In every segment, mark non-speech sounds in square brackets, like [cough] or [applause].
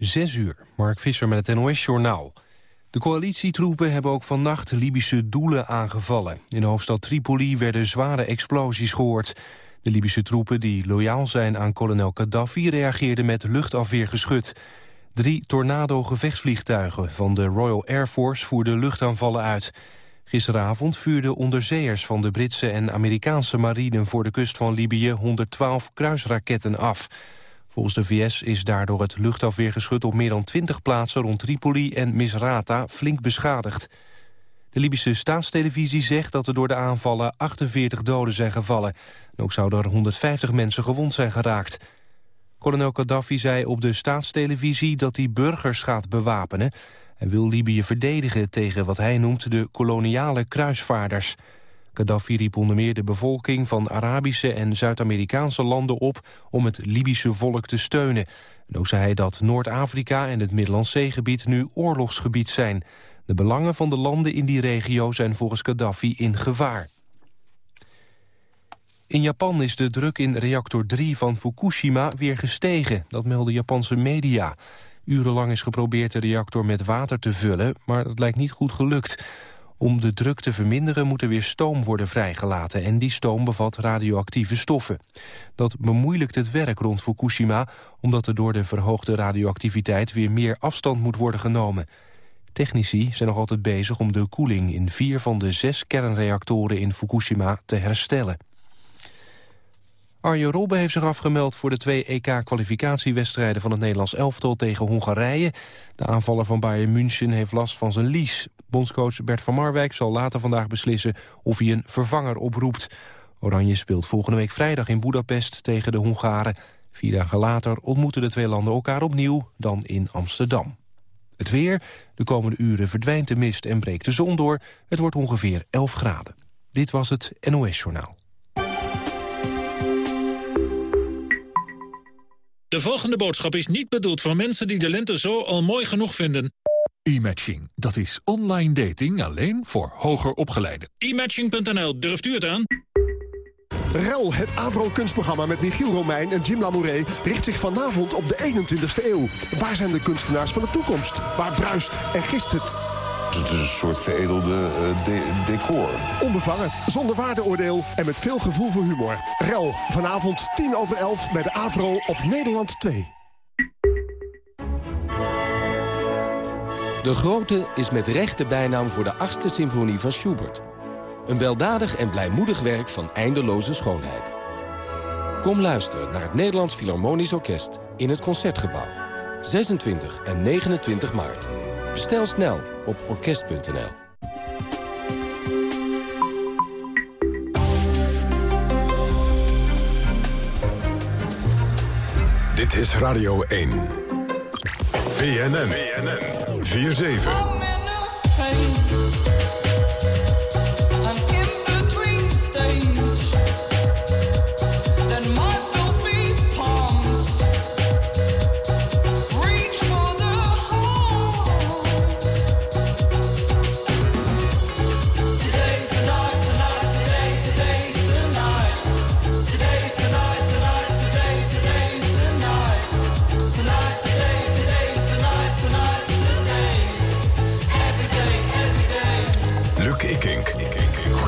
Zes uur, Mark Visser met het NOS-journaal. De coalitietroepen hebben ook vannacht Libische doelen aangevallen. In de hoofdstad Tripoli werden zware explosies gehoord. De Libische troepen die loyaal zijn aan kolonel Gaddafi... reageerden met luchtafweergeschut. Drie Tornado-gevechtsvliegtuigen van de Royal Air Force... voerden luchtaanvallen uit. Gisteravond vuurden onderzeeërs van de Britse en Amerikaanse marine... voor de kust van Libië 112 kruisraketten af... Volgens de VS is daardoor het luchtafweergeschut op meer dan 20 plaatsen rond Tripoli en Misrata flink beschadigd. De Libische staatstelevisie zegt dat er door de aanvallen 48 doden zijn gevallen. En ook zouden er 150 mensen gewond zijn geraakt. Kolonel Gaddafi zei op de staatstelevisie dat hij burgers gaat bewapenen... en wil Libië verdedigen tegen wat hij noemt de koloniale kruisvaarders... Gaddafi riep onder meer de bevolking van Arabische en Zuid-Amerikaanse landen op om het Libische volk te steunen. En ook zei hij dat Noord-Afrika en het Middellandse Zeegebied nu oorlogsgebied zijn. De belangen van de landen in die regio zijn volgens Gaddafi in gevaar. In Japan is de druk in reactor 3 van Fukushima weer gestegen. Dat melden Japanse media. Urenlang is geprobeerd de reactor met water te vullen, maar dat lijkt niet goed gelukt. Om de druk te verminderen moet er weer stoom worden vrijgelaten... en die stoom bevat radioactieve stoffen. Dat bemoeilijkt het werk rond Fukushima... omdat er door de verhoogde radioactiviteit weer meer afstand moet worden genomen. Technici zijn nog altijd bezig om de koeling in vier van de zes kernreactoren in Fukushima te herstellen. Arjen Robben heeft zich afgemeld voor de twee EK-kwalificatiewedstrijden van het Nederlands elftal tegen Hongarije. De aanvaller van Bayern München heeft last van zijn lies. Bondscoach Bert van Marwijk zal later vandaag beslissen of hij een vervanger oproept. Oranje speelt volgende week vrijdag in Budapest tegen de Hongaren. Vier dagen later ontmoeten de twee landen elkaar opnieuw, dan in Amsterdam. Het weer, de komende uren verdwijnt de mist en breekt de zon door. Het wordt ongeveer 11 graden. Dit was het NOS Journaal. De volgende boodschap is niet bedoeld voor mensen die de lente zo al mooi genoeg vinden. E-matching, dat is online dating alleen voor hoger opgeleiden. E-matching.nl, durft u het aan? REL, het Avro-kunstprogramma met Michiel Romein en Jim Lamouret... richt zich vanavond op de 21ste eeuw. Waar zijn de kunstenaars van de toekomst? Waar bruist en gist het? Het is een soort veredelde uh, decor. Onbevangen, zonder waardeoordeel en met veel gevoel voor humor. REL, vanavond 10 over 11 bij de Avro op Nederland 2. De Grote is met recht de bijnaam voor de achtste symfonie van Schubert. Een weldadig en blijmoedig werk van eindeloze schoonheid. Kom luisteren naar het Nederlands Philharmonisch Orkest in het Concertgebouw. 26 en 29 maart. Bestel snel op orkest.nl. Dit is Radio 1. BNN. BNN. 4-7.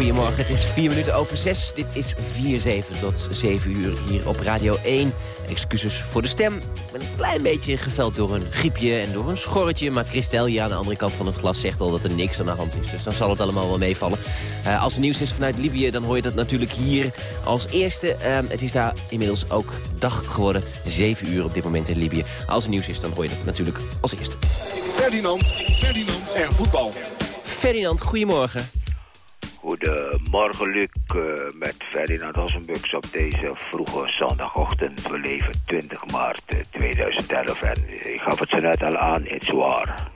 Goedemorgen, het is 4 minuten over 6. Dit is 4-7 tot 7 uur hier op Radio 1. Excuses voor de stem. Ik ben een klein beetje geveld door een griepje en door een schorretje. Maar Christel hier aan de andere kant van het glas zegt al dat er niks aan de hand is. Dus dan zal het allemaal wel meevallen. Uh, als er nieuws is vanuit Libië, dan hoor je dat natuurlijk hier als eerste. Uh, het is daar inmiddels ook dag geworden. 7 uur op dit moment in Libië. Als er nieuws is, dan hoor je dat natuurlijk als eerste. Ferdinand, Ferdinand en voetbal. Ferdinand, goedemorgen. Goedemorgen Luc, uh, met Ferdinand Ossenbux op deze vroege zondagochtend. We leven 20 maart 2011 en ik gaf het zo net al aan, it's war.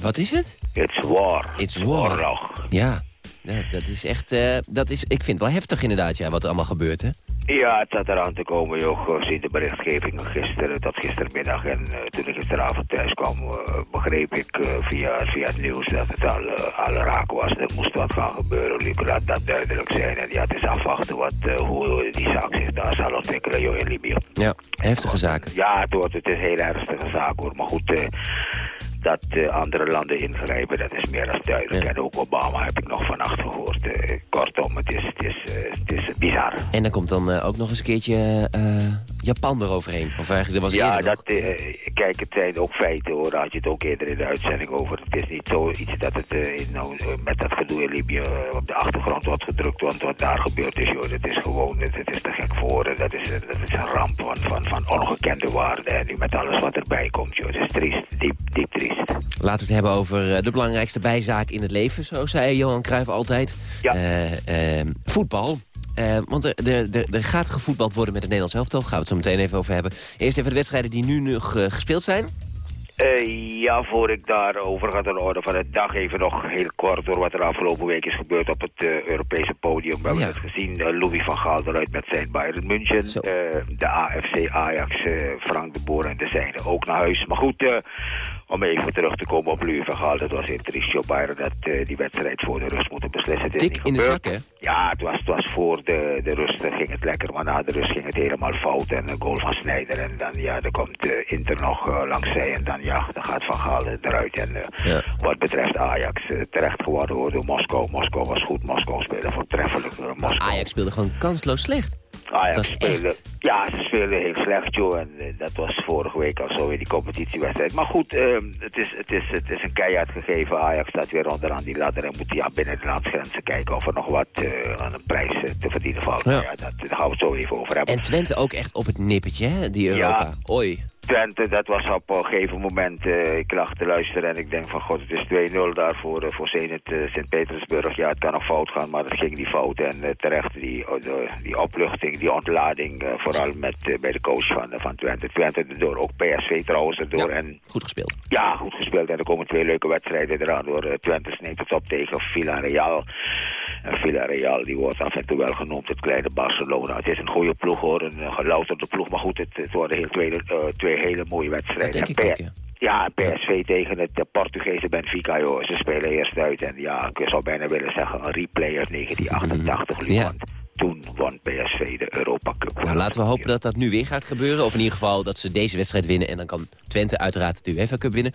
Wat is het? It's war. It's war. Oorlog. Ja, dat is echt, uh, dat is, ik vind het wel heftig inderdaad ja, wat er allemaal gebeurt hè? Ja, het zat eraan te komen, joh. Gezien de berichtgeving gisteren, tot gistermiddag. En uh, toen ik gisteravond thuis kwam, uh, begreep ik via, via het nieuws dat het al, al raak was. Er moest wat gaan gebeuren, Liep, laat dat duidelijk zijn. En ja, het is afwachten wat, hoe die zaak zich daar zal ontwikkelen, joh, in Libië. Ja, heftige zaken. Ja, het, wordt, het is een hele ernstige zaak, hoor. Maar goed dat uh, andere landen ingrijpen, dat is meer dan duidelijk. En ook Obama heb ik nog vannacht gehoord. Uh, kortom, het is, het, is, uh, het is bizar. En dan komt dan ook nog eens een keertje Japan eroverheen. Of eigenlijk, er was ja, dat, kijk, het zijn ook feiten hoor. Daar had je het ook eerder in de uitzending over. Het is niet zoiets dat het in, nou, met dat gedoe in Libië op de achtergrond wordt gedrukt. Want wat daar gebeurd is, joh, dat is gewoon, het, is te gek voor. Dat is, dat is een ramp van, van, van ongekende waarde. En nu met alles wat erbij komt, joh. Het is triest, diep, diep triest. Laten we het hebben over eh, de belangrijkste bijzaak in het leven, zo zei Johan Cruijff altijd. Ja. Uh, voetbal. Uh, want er, er, er, gaat gevoetbald worden met het Nederlands elftal. Gaan we het zo meteen even over hebben. Eerst even de wedstrijden die nu nog gespeeld zijn. Uh, ja, voor ik daarover ga, de orde van de dag even nog heel kort door wat er afgelopen week is gebeurd op het uh, Europese podium. We hebben het gezien, uh, Louis van Gaal eruit met zijn Bayern München. de AFC Ajax, Frank de Boer en de zijne ook naar huis. Maar goed, om even terug te komen op Louis van Gaal, dat was triest. Joe Bayern dat die wedstrijd voor de rust moeten beslissen. Het is Dik in de zak, hè? Ja, het was, het was voor de, de rust ging het lekker, maar na de rust ging het helemaal fout. En een goal van Snijder en dan, ja, er komt Inter nog langs zij en dan ja, dan gaat Van Gaal eruit. En uh, wat betreft Ajax, uh, terecht geworden door Moskou. Moskou was goed, Moskou speelde voortreffelijk. Uh, Moskou. Ajax speelde gewoon kansloos slecht. Ajax speelde, ja, ze speelden heel slecht, joh. En dat was vorige week al zo in die competitiewedstrijd. Maar goed, ehm, het, is, het, is, het is een keihard gegeven. Ajax staat weer onderaan die ladder en moet ja, binnen de landsgrenzen kijken of er nog wat aan een prijs te verdienen valt. Ja. ja dat, daar gaan we het zo even over hebben. En Twente ook echt op het nippertje, hè, die Europa. Ja. Oei. Twente, dat was op een gegeven moment, uh, ik lag te luisteren en ik denk van god, het is 2-0 daar voor, uh, voor Zenit uh, Sint-Petersburg. Ja, het kan nog fout gaan, maar het ging niet fout. En terecht die, die opluchting, die ontlading, vooral met, bij de coach van, van Twente. Twente erdoor, ook PSV trouwens erdoor. Ja, en, goed gespeeld. Ja, goed gespeeld. En er komen twee leuke wedstrijden eraan door. Twente sneemt het op tegen Villarreal. En Villarreal, die wordt af en toe wel genoemd het kleine Barcelona. Het is een goede ploeg hoor, een gelouterde ploeg. Maar goed, het, het worden heel twee, twee hele mooie wedstrijden. Dat denk ik ook, ja. Ja, PSV tegen het Portugese Benfica, joh. Ze spelen eerst uit en ja, ik zou bijna willen zeggen een replay uit 1988. Mm ja toen won PSV de Europa Cup. Nou, laten we hopen dat dat nu weer gaat gebeuren. Of in ieder geval dat ze deze wedstrijd winnen. En dan kan Twente uiteraard de UEFA Cup winnen.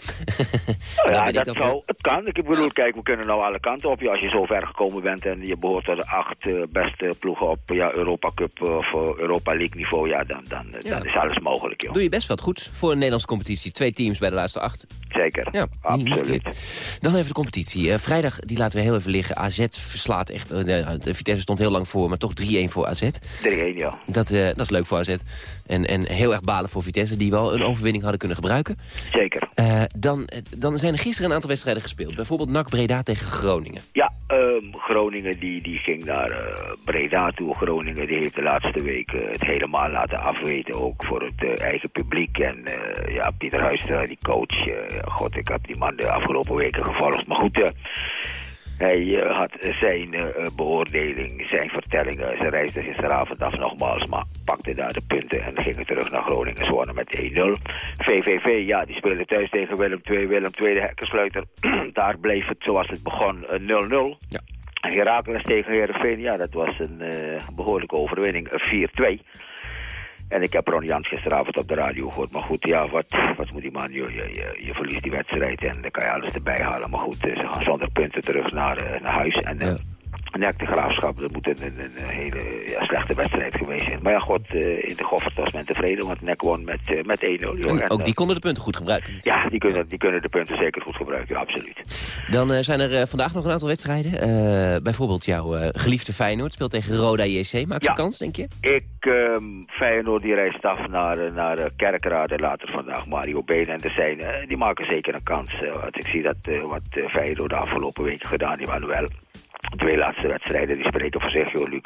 [laughs] ja, dat zou, het kan. Ik bedoel, kijk, we kunnen nou alle kanten op. Ja, als je zo ver gekomen bent en je behoort tot de acht uh, beste ploegen op ja, Europa Cup of uh, Europa League niveau. Ja, dan, dan, ja. dan is alles mogelijk, joh. Doe je best wat goed voor een Nederlandse competitie. Twee teams bij de laatste acht. Zeker, ja, absoluut. Dan even de competitie. Uh, vrijdag, die laten we heel even liggen. AZ verslaat echt, de Vitesse stond heel lang voor, maar toch 3-1 voor AZ. 3-1, ja. Dat, uh, dat is leuk voor AZ. En, en heel erg balen voor Vitesse, die wel een overwinning hadden kunnen gebruiken. Zeker. Uh, dan, dan zijn er gisteren een aantal wedstrijden gespeeld. Bijvoorbeeld NAC Breda tegen Groningen. Ja, um, Groningen die, die ging naar uh, Breda toe. Groningen die heeft de laatste week het helemaal laten afweten. Ook voor het eigen publiek. En ja, Pieter Huistra, die coach. God, ik heb die man de afgelopen weken gevolgd. Maar goed... Hij uh, had zijn uh, beoordeling, zijn vertellingen. Ze reisde gisteravond af nogmaals, maar pakte daar de punten en gingen terug naar Groningen. Ze wonnen met 1-0. VVV, ja, die speelde thuis tegen Willem II. Willem II, de hekkensluiter. [clears throat] daar bleef het zoals het begon 0-0. Ja. Herakles tegen Heerenveen, ja, dat was een uh, behoorlijke overwinning, 4-2. En ik heb Ron Jans gisteravond op de radio gehoord. Maar goed, ja, wat, wat moet die man? Je, je, je verliest die wedstrijd en dan kan je alles erbij halen. Maar goed, ze gaan zonder punten terug naar, naar huis. En ja. Nek de Graafschap, dat moet een, een, een hele ja, slechte wedstrijd geweest zijn. Maar ja, god, uh, in de Goffert was men tevreden, want Nek won met, uh, met 1-0. En ook die konden de punten goed gebruiken. Ja, die kunnen, die kunnen de punten zeker goed gebruiken, ja, absoluut. Dan zijn er vandaag nog een aantal wedstrijden. bijvoorbeeld jouw geliefde Feyenoord speelt tegen Roda JC. Maakt ze kans, denk je? Ik, um, Feyenoord die reist af naar, naar Kerkrade later vandaag. Mario Been en de zijn, die maken zeker een kans. want ik zie dat wat Feyenoord de afgelopen weken gedaan hebben wel twee laatste wedstrijden die spreken voor zich, joh, Luc.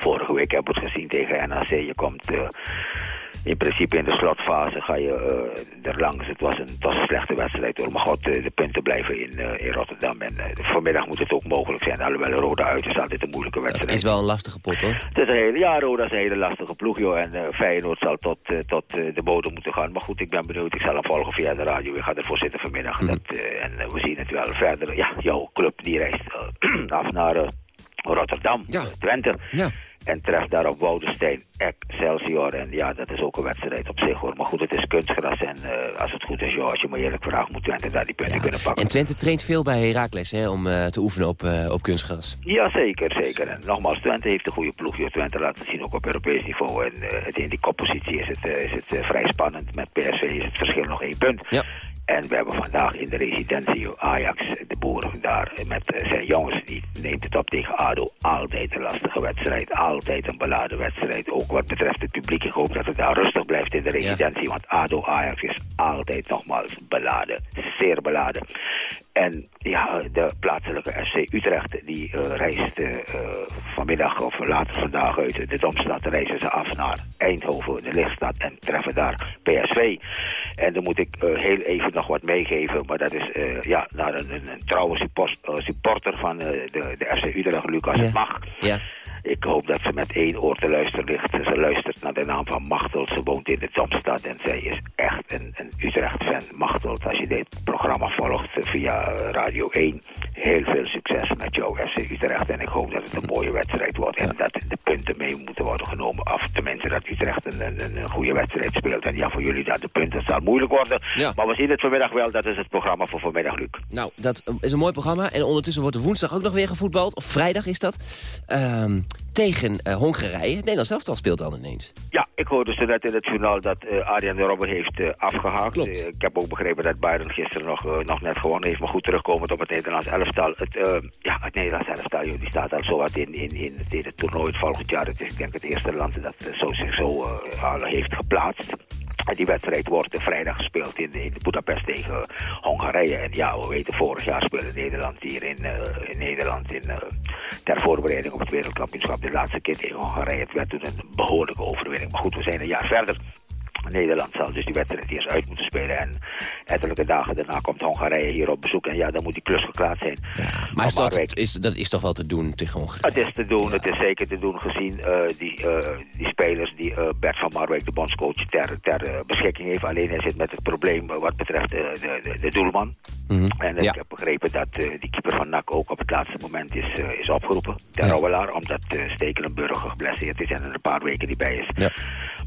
Vorige week hebben we het gezien tegen NAC. Je komt uh, in principe in de slotfase ga je uh, er langs. Het was, een, het was een slechte wedstrijd hoor. Maar god, de punten blijven in, in Rotterdam. En vanmiddag moet het ook mogelijk zijn. Alhoewel Roda uit is altijd een moeilijke wedstrijd. Het is wel een lastige pot hoor. Het is een hele, ja, Roda is een hele lastige ploeg joh. En Feyenoord zal tot, tot de bodem moeten gaan. Maar goed, ik ben benieuwd. Ik zal hem volgen via de radio. Ik ga ervoor zitten vanmiddag. Mhm. Dat, en we zien het wel verder. Ja, jouw club die reist [clears throat] af naar Rotterdam, ja. Twente. Ja. En treft daar op Woudestein Excelsior. En ja, dat is ook een wedstrijd op zich hoor. Maar goed, het is kunstgras. En uh, als het goed is, joh, als je me eerlijk vraagt, moet Twente daar die punten kunnen pakken. En Twente traint veel bij Heracles hè, om uh, te oefenen op, uh, op kunstgras. Ja, zeker, zeker. En nogmaals, Twente heeft een goede ploeg. Joh. Twente laat het zien ook op Europees niveau. En het, in die koppositie is het, is het vrij spannend. Met PSV is het verschil nog één punt. Ja. En we hebben vandaag in de residentie Ajax, de boeren daar met zijn jongens, die neemt het op tegen ADO. Altijd een lastige wedstrijd, altijd een beladen wedstrijd. Ook wat betreft het publiek. Ik hoop dat het daar rustig blijft in de residentie, want ADO Ajax is altijd nogmaals beladen, zeer beladen. En ja, de plaatselijke FC Utrecht die uh, reist uh, vanmiddag of later vandaag uit de Domstad. Reizen ze af naar Eindhoven, de lichtstad en treffen daar PSV. En dan moet ik heel even nog wat meegeven, maar dat is ja, naar een, een, een trouwe supporter van de, de FC Utrecht, Lucas ja. Mag. Ja. Ik hoop dat ze met één oor te luisteren ligt. Ze luistert naar de naam van Machteld. Ze woont in de Domstad en zij is echt een, een Utrecht-fan. Machteld, als je dit programma volgt via Radio 1, heel veel succes met jouw FC Utrecht. En ik hoop dat het een mooie wedstrijd wordt en dat de punten mee moeten worden genomen. Of tenminste dat Utrecht een, een, een goede wedstrijd speelt. En ja, voor jullie dat de punten zal moeilijk worden. Maar we zien het vanmiddag wel. Dat is het programma voor vanmiddag, Luc. Nou, dat is een mooi programma. En ondertussen wordt er woensdag ook nog weer gevoetbald. Of vrijdag is dat. Um, tegen uh, Hongarije. Het Nederlands elftal speelt dan ineens. Ja, ik hoorde ze net in het journaal dat uh, Arjen de Robben heeft uh, afgehaakt. ik heb ook begrepen dat Bayern gisteren nog, nog net gewonnen heeft. Maar goed terugkomend op het Nederlands elftal. Het, ja, het Nederlands elftal die staat al zo wat in, in, in, in het toernooi het volgend jaar. Het is ik denk het eerste land dat zo, zich zo al heeft geplaatst. Die wedstrijd wordt vrijdag gespeeld in, in Budapest tegen Hongarije. En ja, we weten, vorig jaar speelde Nederland hier in, in Nederland in, uh, ter voorbereiding op het wereldkampioenschap. De laatste keer tegen Hongarije. Het werd toen een behoorlijke overwinning. Maar goed, we zijn een jaar verder. Nederland zal dus die wedstrijd eerst uit moeten spelen. En ettelijke dagen daarna komt Hongarije hier op bezoek. En ja, dan moet die klus geklaard zijn. Ja, maar is dat, is, dat is toch wel te doen tegen Hongarije? Het is te doen, het is zeker te doen gezien uh, die, uh, die spelers die uh, Bert van Marwijk, de bondscoach, ter, ter beschikking heeft. Alleen hij zit met het probleem wat betreft de, de, de, doelman. Mm -hmm. En ik heb begrepen dat die keeper van NAC ook op het laatste moment is, is opgeroepen. Ter ja. Rouwelaar, omdat Stekelenburg geblesseerd is en er een paar weken die bij is.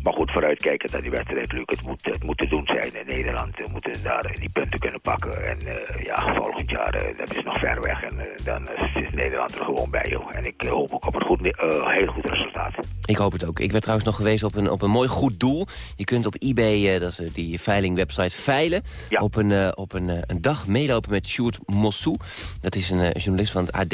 Maar goed, vooruitkijken dat die wedstrijd het moet, het moet te doen zijn in Nederland. We moeten daar die punten kunnen pakken. En uh, ja, volgend jaar, uh, dat is nog ver weg. En uh, dan is Nederland er gewoon bij, joh. En ik hoop ook op een goed, heel goed resultaat. Ik hoop het ook. Ik werd trouwens nog geweest op een, op een mooi goed doel. Je kunt op eBay, dat is die veilingwebsite, veilen. Ja. Op, een, op een, een dag meelopen met Sjoerd Mossou. Dat is een journalist van het AD.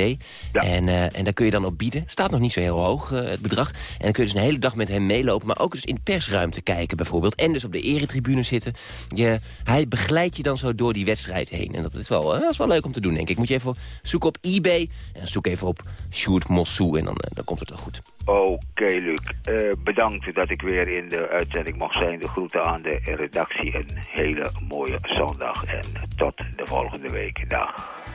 Ja. En, en daar kun je dan op bieden. Staat nog niet zo heel hoog, het bedrag. En dan kun je dus een hele dag met hem meelopen. Maar ook dus in persruimte kijken bijvoorbeeld en dus op de eretribune zitten. Je, hij begeleidt je dan zo door die wedstrijd heen. En dat is, wel, dat is wel leuk om te doen, denk ik. Moet je even zoeken op eBay en zoek even op Sjoerd Mossou en dan, dan komt het wel goed. Oké, Luc. Uh, bedankt dat ik weer in de uitzending mag zijn. De groeten aan de redactie. Een hele mooie zondag en tot de volgende week. Dag.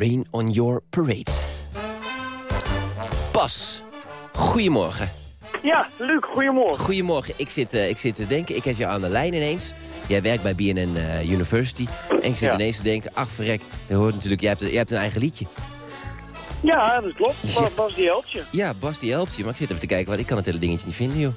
Rain on Your Parade. Bas, goedemorgen. Ja, Luc, goedemorgen. Goedemorgen. Ik zit, eh, ik zit te denken, ik heb je aan de lijn ineens. Jij werkt bij BNN eh, University. En ik zit Ja. ineens te denken, ach verrek, dat hoort natuurlijk, jij hebt, jij hebt een eigen liedje. Ja, dat klopt. [laughs] Bas, Bas die helpt je. Ja, Bas die helpt je, maar ik zit even te kijken, want ik kan het hele dingetje niet vinden, joh.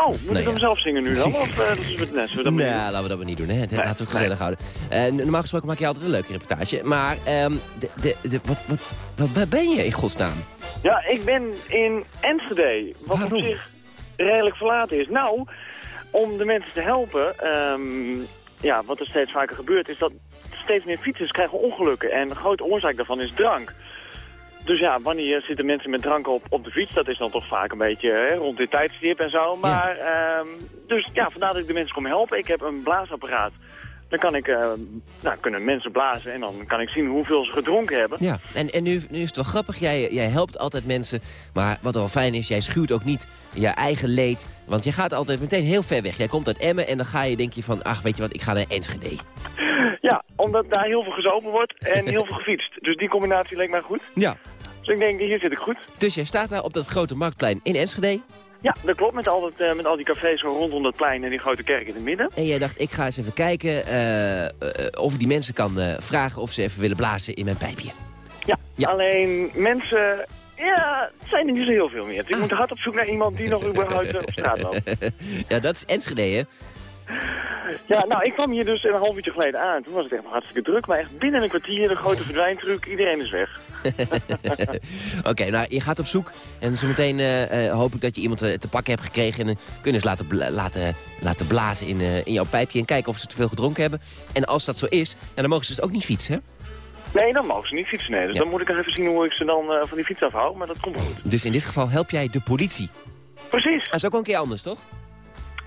Oh, moet Nou ik hem ja. zelf zingen nu dan? [laughs] Of uh, dat is met Nes? Nee, laten we dat maar niet doen, hè. Laten we het gezellig houden. Eh, normaal gesproken maak je altijd een leuke reportage. Maar, ehm, de, de, de, wat, wat, wat, waar ben je in godsnaam? Ja, ik ben in Enschede, wat Waarom? op zich redelijk verlaten is. Nou, om de mensen te helpen, ehm, ja, wat er steeds vaker gebeurt, is dat steeds meer fietsers krijgen ongelukken. En een grote oorzaak daarvan is drank. Dus ja, wanneer zitten mensen met drank op, op de fiets? Dat is dan toch vaak een beetje hè, rond dit tijdstip en zo. Maar, ehm, dus ja, vandaar dat ik de mensen kom helpen. Ik heb een blaasapparaat. Dan kan ik, eh, nou, kunnen mensen blazen en dan kan ik zien hoeveel ze gedronken hebben. Ja, en, en nu, nu is het wel grappig, jij, jij helpt altijd mensen. Maar wat wel fijn is, jij schuwt ook niet je eigen leed. Want je gaat altijd meteen heel ver weg. Jij komt uit Emmen en dan ga je, denk je van... ach, weet je wat, ik ga naar Enschede. Ja, omdat daar heel veel gezopen wordt en heel veel gefietst. Dus die combinatie leek mij goed. Ja. Dus ik denk, hier zit ik goed. Dus jij staat daar op dat grote marktplein in Enschede. Ja, dat klopt, met al, dat, eh, met al die cafés rondom dat plein en die grote kerk in het midden. En jij dacht, ik ga eens even kijken eh, eh, of ik die mensen kan vragen... of ze even willen blazen in mijn pijpje. Ja, alleen mensen, ja, het zijn er niet zo heel veel meer. Dus ik moet hard op zoek naar iemand die nog überhaupt op straat loopt. [laughs] ja, dat is Enschede, hè? Ja, nou, ik kwam hier dus een half uurtje geleden aan. Toen was het echt hartstikke druk, maar echt binnen een kwartier de grote verdwijntruc, iedereen is weg. [laughs] Oké, nou, je gaat op zoek. En zometeen eh, hoop ik dat je iemand eh, te pakken hebt gekregen. En kunnen ze laten, laten, laten blazen in, in jouw pijpje. En kijken of ze te veel gedronken hebben. En als dat zo is, ja, dan mogen ze dus ook niet fietsen, hè? Nee, dan mogen ze niet fietsen, nee. Dus Ja. dan moet ik even zien hoe ik ze dan van die fiets afhoud, maar dat komt goed. Dus in dit geval help jij de politie. Precies. Dat is ook wel een keer anders, toch?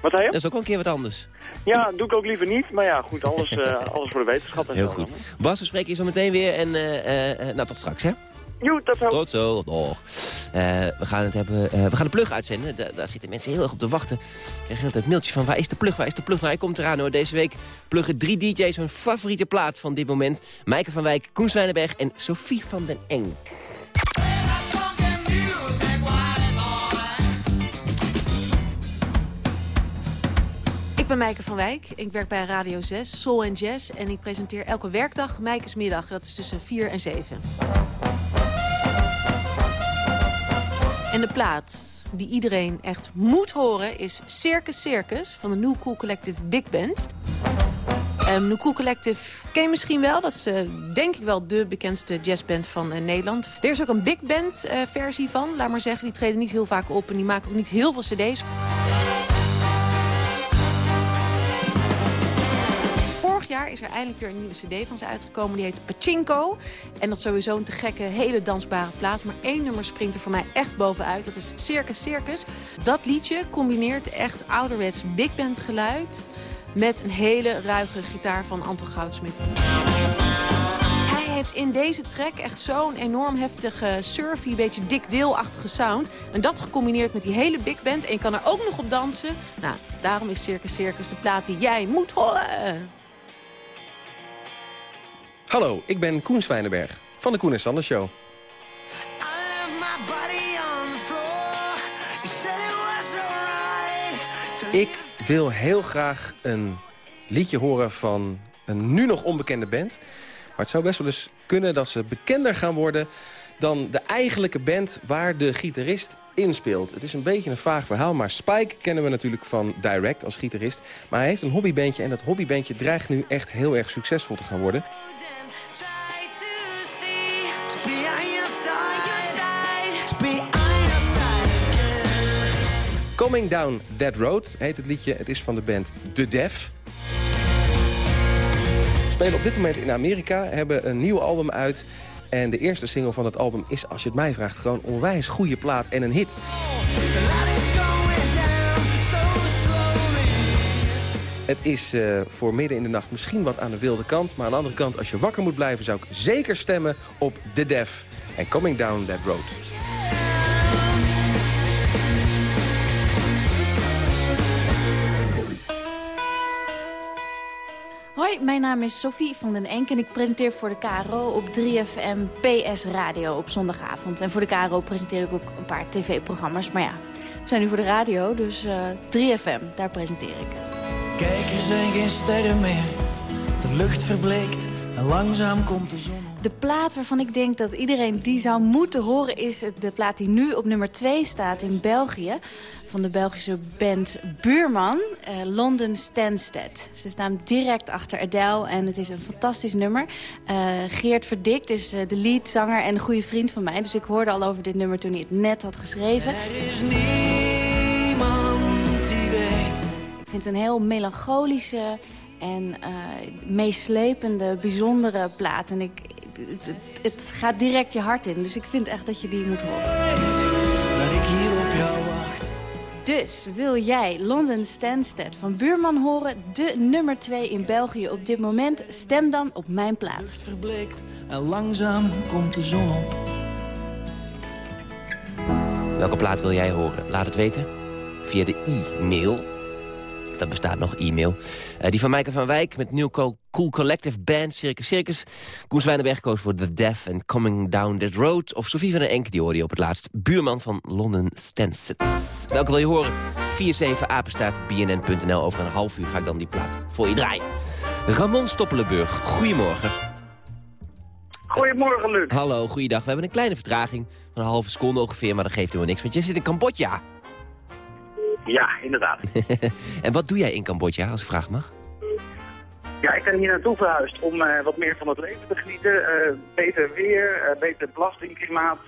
Wat zei je? Dat is ook wel een keer wat anders. Ja, doe ik ook liever niet. Maar ja, goed, alles, eh, [laughs] alles voor de wetenschap. En Heel zo goed. dan. Bas, we spreken je zo meteen weer. En eh, eh, nou, tot straks, hè? Joe, tot zo. Tot zo. We, gaan het hebben, we gaan de plug uitzenden. Da- daar zitten mensen heel erg op te wachten. Ik krijg heel tijd mailtjes van waar is de plug, waar is de plug? Nou, hij komt eraan hoor. Deze week pluggen drie DJ's hun favoriete plaat van dit moment. Maaike van Wijk, Koen Zwijnenberg en Sophie van den Eng. Ben Meike van Wijk. Ik werk bij Radio 6, Soul en Jazz. En ik presenteer elke werkdag Meikes Middag. Dat is tussen 4 en 7. En de plaat die iedereen echt moet horen is Circus Circus van de New Cool Collective Big Band. Um, New Cool Collective ken je misschien wel. Dat is eh, denk ik wel de bekendste jazzband van eh, Nederland. Er is ook een big band eh, versie van, laat maar zeggen. Die treden niet heel vaak op en die maken ook niet heel veel cd's. Is er eindelijk weer een nieuwe cd van ze uitgekomen. Die heet Pachinko. En dat is sowieso een te gekke, hele dansbare plaat. Maar één nummer springt er voor mij echt bovenuit. Dat is Circus Circus. Dat liedje combineert echt ouderwets big band geluid... met een hele ruige gitaar van Anton Goudsmit. Hij heeft in deze track echt zo'n enorm heftige, surfy, beetje dik deelachtige sound. En dat gecombineerd met die hele big band. En je kan er ook nog op dansen. Nou, daarom is Circus Circus de plaat die jij moet horen. Hallo, ik ben Koen Zwijnenberg van de Koen en Sander Show. Ik wil heel graag een liedje horen van een nu nog onbekende band. Maar het zou best wel eens kunnen dat ze bekender gaan worden... dan de eigenlijke band waar de gitarist in speelt. Het is een beetje een vaag verhaal, maar Spike kennen we natuurlijk van Direct als gitarist. Maar hij heeft een hobbybandje en dat hobbybandje dreigt nu echt heel erg succesvol te gaan worden. Coming Down That Road heet het liedje. Het is van de band The Def. Spelen op dit moment in Amerika, hebben een nieuw album uit. En de eerste single van het album is, als je het mij vraagt... gewoon een onwijs goede plaat en een hit. Het is eh, voor midden in de nacht misschien wat aan de wilde kant. Maar aan de andere kant, als je wakker moet blijven... zou ik zeker stemmen op The Def en Coming Down That Road. Hoi, mijn naam is Sophie van den Enk en ik presenteer voor de KRO op 3FM PS Radio op zondagavond. En voor de KRO presenteer ik ook een paar tv-programma's. Maar ja, we zijn nu voor de radio, dus uh, 3FM, daar presenteer ik. Kijk, er zijn geen sterren meer. De lucht verbleekt en langzaam komt de zon. De plaat waarvan ik denk dat iedereen die zou moeten horen... is de plaat die nu op nummer 2 staat in België. Van de Belgische band Buurman, uh, London Stansted. Ze staan direct achter Adele en het is een fantastisch nummer. Uh, Geert Verdikt is uh, de leadzanger en een goede vriend van mij. Dus ik hoorde al over dit nummer toen hij het net had geschreven. Er is. Ik vind het een heel melancholische en meeslepende, bijzondere plaat. En ik, het, het, het, gaat direct je hart in. Dus ik vind echt dat je die moet horen. Dat ik hier op jou wacht. Dus wil jij London Stansted van Buurman horen... de nummer 2 in België op dit moment? Stem dan op mijn plaat. De lucht verbleekt en langzaam komt de zon op. Welke plaat wil jij horen? Laat het weten via de e-mail dat bestaat nog, e-mail. Uh, die van Mijke van Wijk met New Cool Collective Band Circus Circus. Koen Zwijnenberg koos voor The Deaf and Coming Down That Road. Of Sofie van den Enk, die hoorde je op het laatst. Buurman van London Stansted. Welke wil je horen? 47 apenstaat bnn.nl. Over een half uur ga ik dan die plaat voor je draaien. Ramon Stoppelenburg, goedemorgen. Goedemorgen, Luc. Hallo, goeiedag. We hebben een kleine vertraging van een halve seconde ongeveer, maar dat geeft helemaal niks. Want je zit in Cambodja. Ja, inderdaad. [laughs] en wat doe jij in Cambodja, als ik vraag mag? Ja, ik ben hier naartoe verhuisd om uh, wat meer van het leven te genieten. Uh, beter weer, uh, beter belastingklimaat.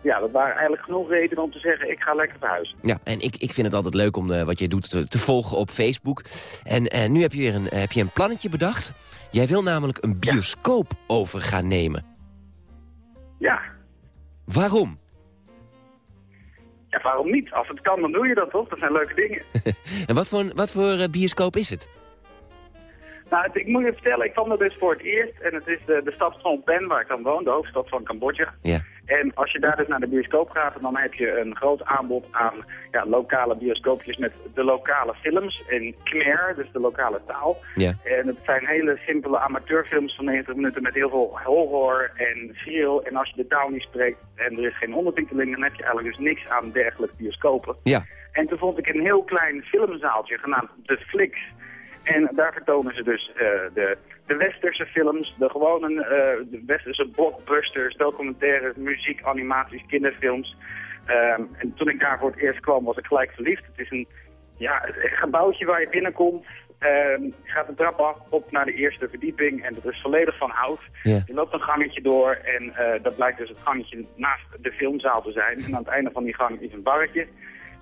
ja, dat waren eigenlijk genoeg redenen om te zeggen, ik ga lekker verhuizen. Ja, en ik, ik vind het altijd leuk om wat jij doet te, te, volgen op Facebook. En nu heb je weer een, heb je een plannetje bedacht. Jij wil namelijk een bioscoop ja. over gaan nemen. Ja. Waarom? Ja, waarom niet? Als het kan, dan doe je dat toch? Dat zijn leuke dingen. [laughs] en wat voor, wat voor uh, bioscoop is het? Nou, het, ik moet je vertellen, ik kwam er dus voor het eerst. En het is de, de stad Phnom Penh, waar ik dan woon, de hoofdstad van Cambodja. Ja. En als je daar dus naar de bioscoop gaat, dan heb je een groot aanbod aan ja, lokale bioscoopjes met de lokale films in Khmer, dus de lokale taal. Ja. En het zijn hele simpele amateurfilms van 90 minuten met heel veel horror en thrill. En als je de taal niet spreekt en er is geen ondertiteling, dan heb je eigenlijk dus niks aan dergelijke bioscopen. Ja. En toen vond ik een heel klein filmzaaltje genaamd The Flix. En daar vertonen ze dus uh, de, de westerse films, de gewone uh, de westerse blockbusters, documentaires, muziek, animaties, kinderfilms. Um, en toen ik daar voor het eerst kwam was ik gelijk verliefd. Het is een, ja, een gebouwtje waar je binnenkomt. Um, je gaat de trap af op naar de eerste verdieping en dat is volledig van hout. Yeah. Je loopt een gangetje door en uh, dat blijkt dus het gangetje naast de filmzaal te zijn. En aan het einde van die gang is een barretje.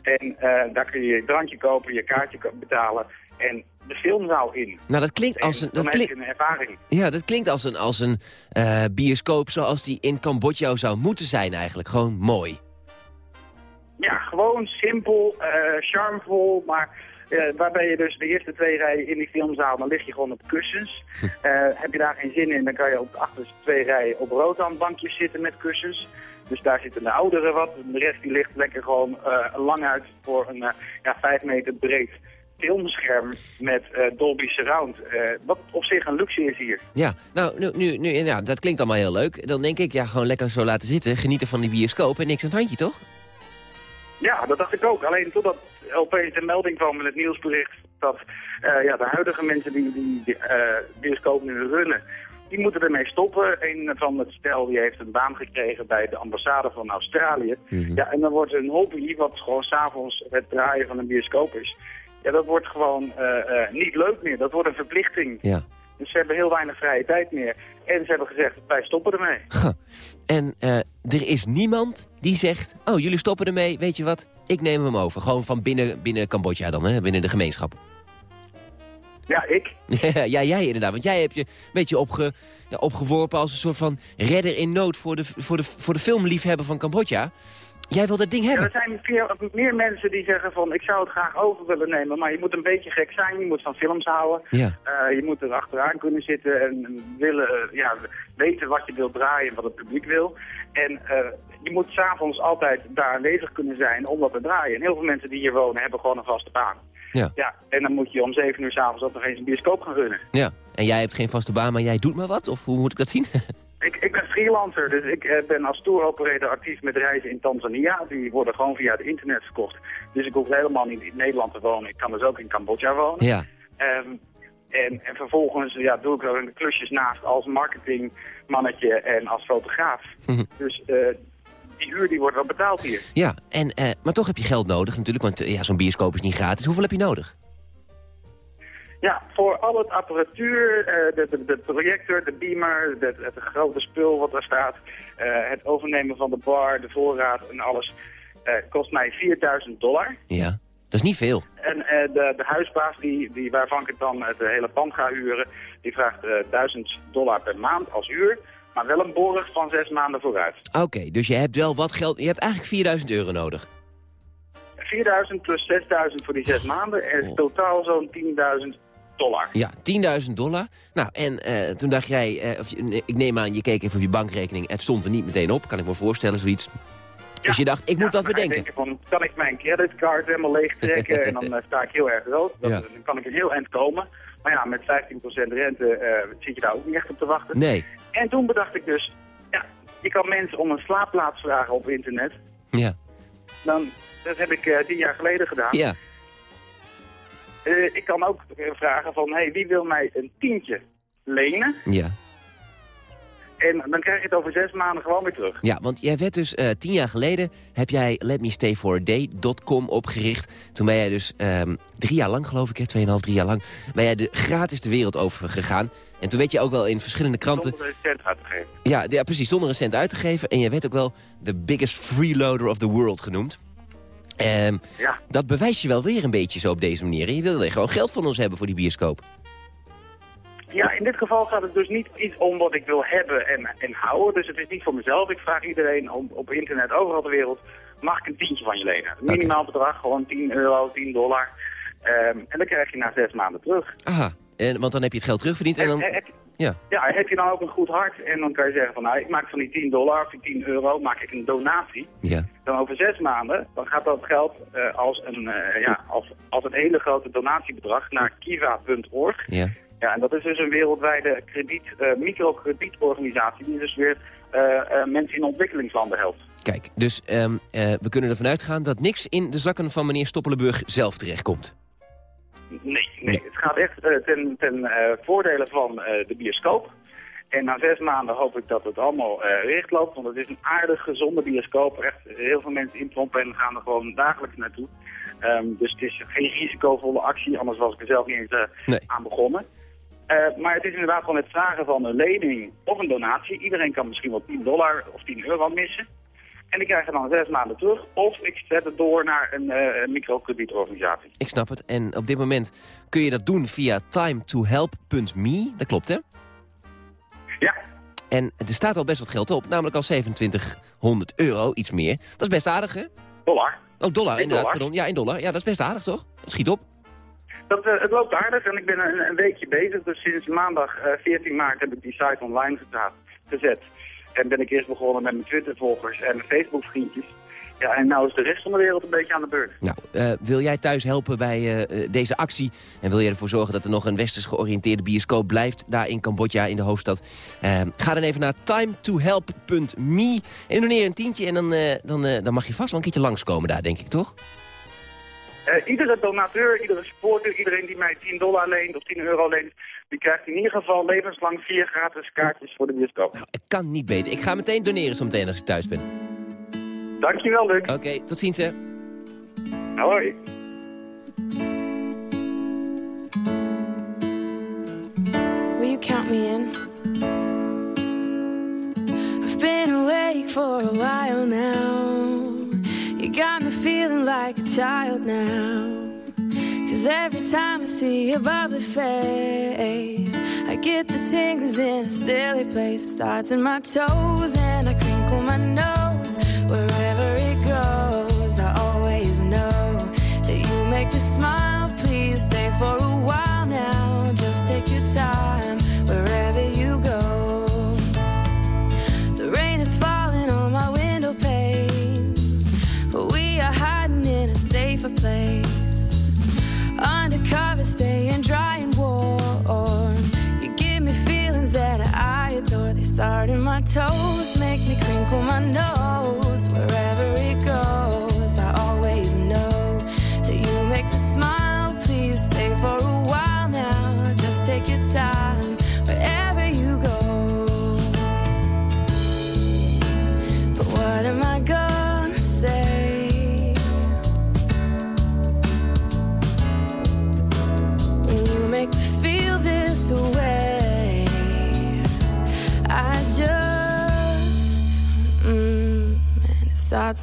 En daar kun je je drankje kopen, je kaartje betalen en de filmzaal in. Nou, dat klinkt als een... Dat klinkt, een ervaring. Ja, dat klinkt als een, als een uh, bioscoop zoals die in Cambodja zou moeten zijn eigenlijk. Gewoon mooi. Ja, gewoon simpel, uh, charmevol, maar uh, waarbij je dus de eerste twee rijen in die filmzaal, dan lig je gewoon op kussens. Uh, heb je daar geen zin in, dan kan je op de achterste twee rijen op roodhandbankjes zitten met kussens. Dus daar zitten de ouderen wat, de rest die ligt lekker gewoon lang uit voor een ja, vijf meter breed filmscherm met uh, Dolby Surround. Uh, wat op zich een luxe is hier. Ja, nou, nu, nu, nu, ja, dat klinkt allemaal heel leuk. Dan denk ik, ja, gewoon lekker zo laten zitten, genieten van die bioscoop en niks aan het handje, toch? Ja, dat dacht ik ook. Alleen totdat opeens een melding kwam in het nieuwsbericht dat uh, ja, de huidige mensen die die, die bioscoop nu runnen, die moeten ermee stoppen. Een van het stel die heeft een baan gekregen bij de ambassade van Australië. Mhm. Mm -hmm. Ja, en dan wordt een hobby, wat gewoon s'avonds het draaien van een bioscoop is, ja, dat wordt gewoon uh, uh, niet leuk meer. Dat wordt een verplichting. Ja. Dus ze hebben heel weinig vrije tijd meer. En ze hebben gezegd, wij stoppen ermee. [laughs] Huh. En uh, er is niemand die zegt, oh, jullie stoppen ermee, weet je wat? Ik neem hem over. Gewoon van binnen, binnen Cambodja dan, hè? binnen de gemeenschap. Ja, ik. [laughs] ja, jij inderdaad. Want jij hebt je een beetje opge, ja, opgeworpen als een soort van redder in nood voor de, voor de, voor de filmliefhebber van Cambodja. Jij wil dat ding hebben? Ja, er zijn veel, meer mensen die zeggen van ik zou het graag over willen nemen, maar je moet een beetje gek zijn, je moet van films houden. Ja. Uh, je moet er achteraan kunnen zitten en willen, uh, ja, weten wat je wilt draaien en wat het publiek wil. En uh, je moet s'avonds altijd daar aanwezig kunnen zijn om dat te draaien. En heel veel mensen die hier wonen hebben gewoon een vaste baan. Ja. ja. En dan moet je om 7 uur s'avonds ook nog eens een bioscoop gaan runnen. Ja. En jij hebt geen vaste baan, maar jij doet maar wat? Of hoe moet ik dat zien? [laughs] Ik, ik ben freelancer, dus ik eh, ben als touroperator actief met reizen in Tanzania. Die worden gewoon via het internet verkocht. Dus ik hoef helemaal niet in Nederland te wonen. Ik kan dus ook in Cambodja wonen. ja. Ehm, en, en vervolgens ja, doe ik er de klusjes naast als marketingmannetje en als fotograaf. Dus eh, die huur die wordt wel betaald hier. Ja, en, eh, maar toch heb je geld nodig natuurlijk, want ja, zo'n bioscoop is niet gratis. Hoeveel heb je nodig? Ja, voor al het apparatuur, eh, de, de, de projector, de beamer, de, het grote spul wat er staat, eh, het overnemen van de bar, de voorraad en alles, eh, kost mij 4000 dollar. Ja, dat is niet veel. En de, de huisbaas die, die, waarvan ik dan het hele pand ga huren, die vraagt eh 1000 dollar per maand als huur, maar wel een borg van zes maanden vooruit. Oké, dus je hebt wel wat geld. Je hebt eigenlijk 4000 euro nodig. 4000 plus 6000 voor die zes maanden en totaal zo'n 10.000 dollar. Ja, 10.000 dollar. Nou, en eh, toen dacht jij, eh, of nee, ik neem aan, je keek even op je bankrekening. Het stond er niet meteen op, kan ik me voorstellen, zoiets. dus je dacht, ik moet dat bedenken. denken van, kan ik mijn creditcard helemaal leeg trekken [laughs] en dan eh, sta ik heel erg rood. Dan, Ja. dan kan ik er heel eind komen. Maar ja, met 15% rente zit je daar ook niet echt op te wachten. Nee. En toen bedacht ik dus, ja, je kan mensen om een slaapplaats vragen op internet. Ja. Dan, dat heb ik tien jaar geleden gedaan. Ja. Eh, ik kan ook vragen van, hey, wie wil mij een tientje lenen? Ja. En dan krijg je het over zes maanden gewoon weer terug. Ja, want jij werd dus eh, tien jaar geleden, heb jij letmestayforaday.com opgericht. Toen ben jij dus ehm, drie jaar lang, geloof ik, hè, tweeënhalf, drie jaar lang, ben jij de, gratis de wereld over gegaan. En toen werd je ook wel in verschillende kranten... Zonder een cent uit te geven. Ja, ja, precies, zonder een cent uit te geven. En jij werd ook wel de biggest freeloader of the world genoemd. Ehm, Ja. Dat bewijst je wel weer een beetje zo op deze manier. Je wil gewoon geld van ons hebben voor die bioscoop. Ja, in dit geval gaat het dus niet iets om wat ik wil hebben en, en houden. Dus het is niet voor mezelf. Ik vraag iedereen op, op internet, overal ter wereld, mag ik een tientje van je lenen? Een minimaal bedrag, gewoon 10 euro, 10 dollar. Ehm, en dan krijg je na zes maanden terug. Aha, en, want dan heb je het geld terugverdiend en dan... Ja. Ja, heb je dan ook een goed hart en dan kan je zeggen van nou, ik maak van die 10 dollar of die 10 euro, maak ik een donatie. Ja. Dan over zes maanden, dan gaat dat geld eh, als, een, eh, ja, als, als een hele grote donatiebedrag naar kiva.org. Ja. Ja, en dat is dus een wereldwijde krediet, eh, microkredietorganisatie die dus weer mensen in ontwikkelingslanden helpt. Kijk, dus ehm, eh, we kunnen ervan uitgaan dat niks in de zakken van meneer Stoppelenburg zelf terechtkomt. Nee, nee. het gaat echt eh, ten, ten eh, voordele van eh, de bioscoop. En na zes maanden hoop ik dat het allemaal eh recht loopt, want het is een aardig gezonde bioscoop. Echt heel veel mensen inpompen en gaan er gewoon dagelijks naartoe. Ehm, dus het is geen risicovolle actie, anders was ik er zelf niet eens aan begonnen. Maar het is inderdaad gewoon het vragen van een lening of een donatie. Iedereen kan misschien wel 10 dollar of 10 euro missen. En die krijgen dan zes maanden terug. Of ik zet het door naar een eh, microkredietorganisatie. Ik snap het. En op dit moment kun je dat doen via timetohelp.me. Dat klopt, hè? Ja. En er staat al best wat geld op, namelijk al 2700 euro, iets meer. Dat is best aardig, hè? Dollar. Oh, dollar, In inderdaad. dollar. Pardon. Ja, in dollar. Ja, dat is best aardig, toch? Schiet op. Dat, eh, het loopt aardig en ik ben een, een weekje bezig. Dus sinds maandag eh, 14 maart heb ik die site online gezet. En ben ik eerst begonnen met mijn Twitter-volgers en mijn Facebook-vriendjes. Ja, en nou is de rest van de wereld een beetje aan de beurt. Nou, eh, wil jij thuis helpen bij eh, eh, deze actie? En wil jij ervoor zorgen dat er nog een westers georiënteerde bioscoop blijft... daar in Cambodja, in de hoofdstad? Eh, ga dan even naar timetohelp.me en doneer een tientje... en dan, dan, dan mag je vast wel een keertje langskomen daar, denk ik, toch? Iedere donateur, iedere supporter, iedereen die mij 10 dollar leent of 10 euro leent... die krijgt in ieder geval levenslang vier gratis kaartjes voor de bioscoop. Ik kan niet beter. Ik ga meteen doneren zo meteen als ik thuis ben. Dankjewel, Luc. Oké, tot ziens, hè. Hoi. Will you count me in? I've been awake for a while now. You got me feeling like a child now. Cause every time I see your bubbly face, I get the tingles in a silly place. It starts in my toes and I crinkle my nose. Toes, make me crinkle my nose. Wherever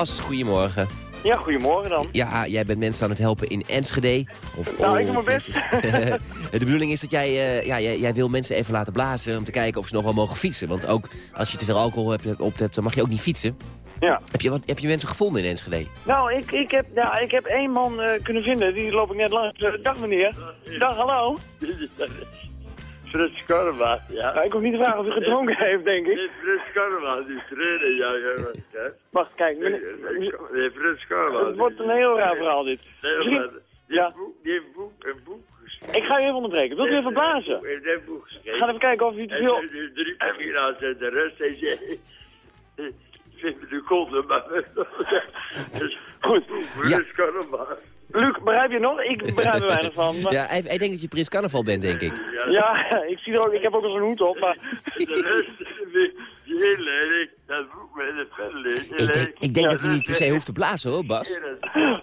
Bas, goedemorgen. Ja, goedemorgen dan. Ja, jij bent mensen aan het helpen in Enschede. Of, Nou, ik oh, doe mijn best. [laughs] de bedoeling is dat jij, eh, ja, jij, jij wil mensen even laten blazen... om te kijken of ze nog wel mogen fietsen. Want ook als je te veel alcohol hebt, op hebt, dan mag je ook niet fietsen. Ja. Heb je, wat, heb je mensen gevonden in Enschede? Nou, ik, ik, heb, ja, ik heb één man eh, kunnen vinden, die loop ik net langs. Eh, dag meneer. Dag, hallo. Frits Karma, ja. Nou, ik hoef niet te vragen of u gedronken heeft, denk ik. Nee, Frits Karma, die trainer, ja, ja. Wacht, kijk. Nee, meneer- nee, Frits Karma. Het wordt een heel raar verhaal, dit. Nee, Misschien- Die Ja. heeft boek, die heeft boek, een boek geschreven. Ik ga u even onderbreken. Wilt u even blazen? Hij heeft een boek geschreven. We gaan even kijken of u te En veel... er zijn drie pagina's en de rest hij zei... Vind me de konden, maar... [laughs] Dus, Goed. Frits Karma. Luc, begrijp je nog? Ik begrijp er weinig van. Maar... [laughs] Ja, hij, hij denkt dat je Prins Carnaval bent, denk ik. Ja, ik zie er ook, ik heb ook al zo'n hoed op, maar... De rest, die heel lelijk, dat. Ik denk, ik denk dat hij niet per se hoeft te blazen, hoor, Bas.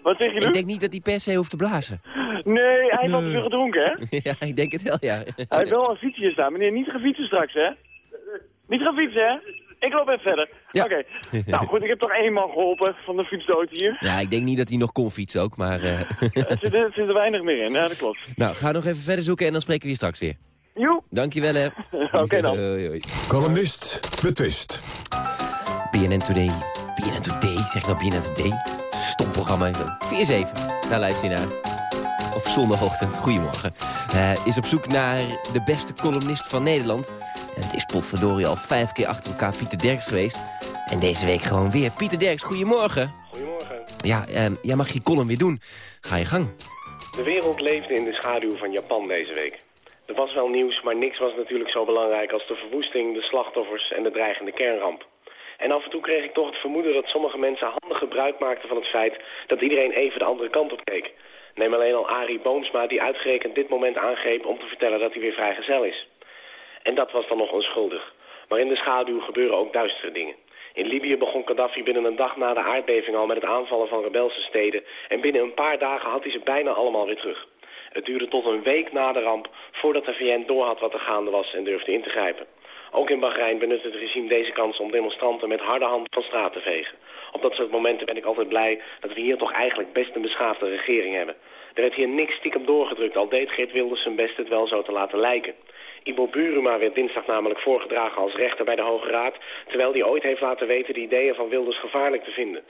Wat zeg je, Ik Luc? denk niet dat hij per se hoeft te blazen. Nee, hij heeft al te veel gedronken, hè? [laughs] ja, ik denk het wel, ja. Hij heeft wel een fietsje staan. Meneer, niet gaan fietsen straks, hè? Niet gaan fietsen, hè? Ik loop even verder. Oké. [laughs] Nou goed, ik heb toch één man geholpen van de fietsdood hier. Ja, ik denk niet dat hij nog kon fietsen ook, maar... eh, [laughs] Er zit, er zit er weinig meer in, ja, dat klopt. nou, ga nog even verder zoeken en dan spreken we je straks weer. Joe. Dankjewel, hè. [laughs] Oké dan. Hoi. Columnist betwist. BNN Today. BNN Today, zeg ik nou BNN Today? Stom programma. 4-7. Daar luister je naar. Op zondagochtend. Goedemorgen. Eh, is op zoek naar de beste columnist van Nederland. Het is potverdorie al vijf keer achter elkaar Pieter Derks geweest. En deze week gewoon weer. Pieter Derks, goedemorgen. Goedemorgen. Ja, ehm, jij mag je column weer doen. Ga je gang. De wereld leefde in de schaduw van Japan deze week. Er was wel nieuws, maar niks was natuurlijk zo belangrijk als de verwoesting, de slachtoffers en de dreigende kernramp. En af en toe kreeg ik toch het vermoeden dat sommige mensen handig gebruik maakten van het feit dat iedereen even de andere kant op keek. Neem alleen al Arie Boomsma die uitgerekend dit moment aangreep om te vertellen dat hij weer vrijgezel is. En dat was dan nog onschuldig. Maar in de schaduw gebeuren ook duistere dingen. In Libië begon Gaddafi binnen een dag na de aardbeving al met het aanvallen van rebelse steden. En binnen een paar dagen had hij ze bijna allemaal weer terug. Het duurde tot een week na de ramp voordat de VN doorhad wat er gaande was en durfde in te grijpen. Ook in Bahrein benut het regime deze kans om demonstranten met harde hand van straat te vegen. Op dat soort momenten ben ik altijd blij dat we hier toch eigenlijk best een beschaafde regering hebben. Er werd hier niks stiekem doorgedrukt, al deed Geert Wilders zijn best het wel zo te laten lijken. Ibo Buruma werd dinsdag namelijk voorgedragen als rechter bij de Hoge Raad, terwijl hij ooit heeft laten weten de ideeën van Wilders gevaarlijk te vinden.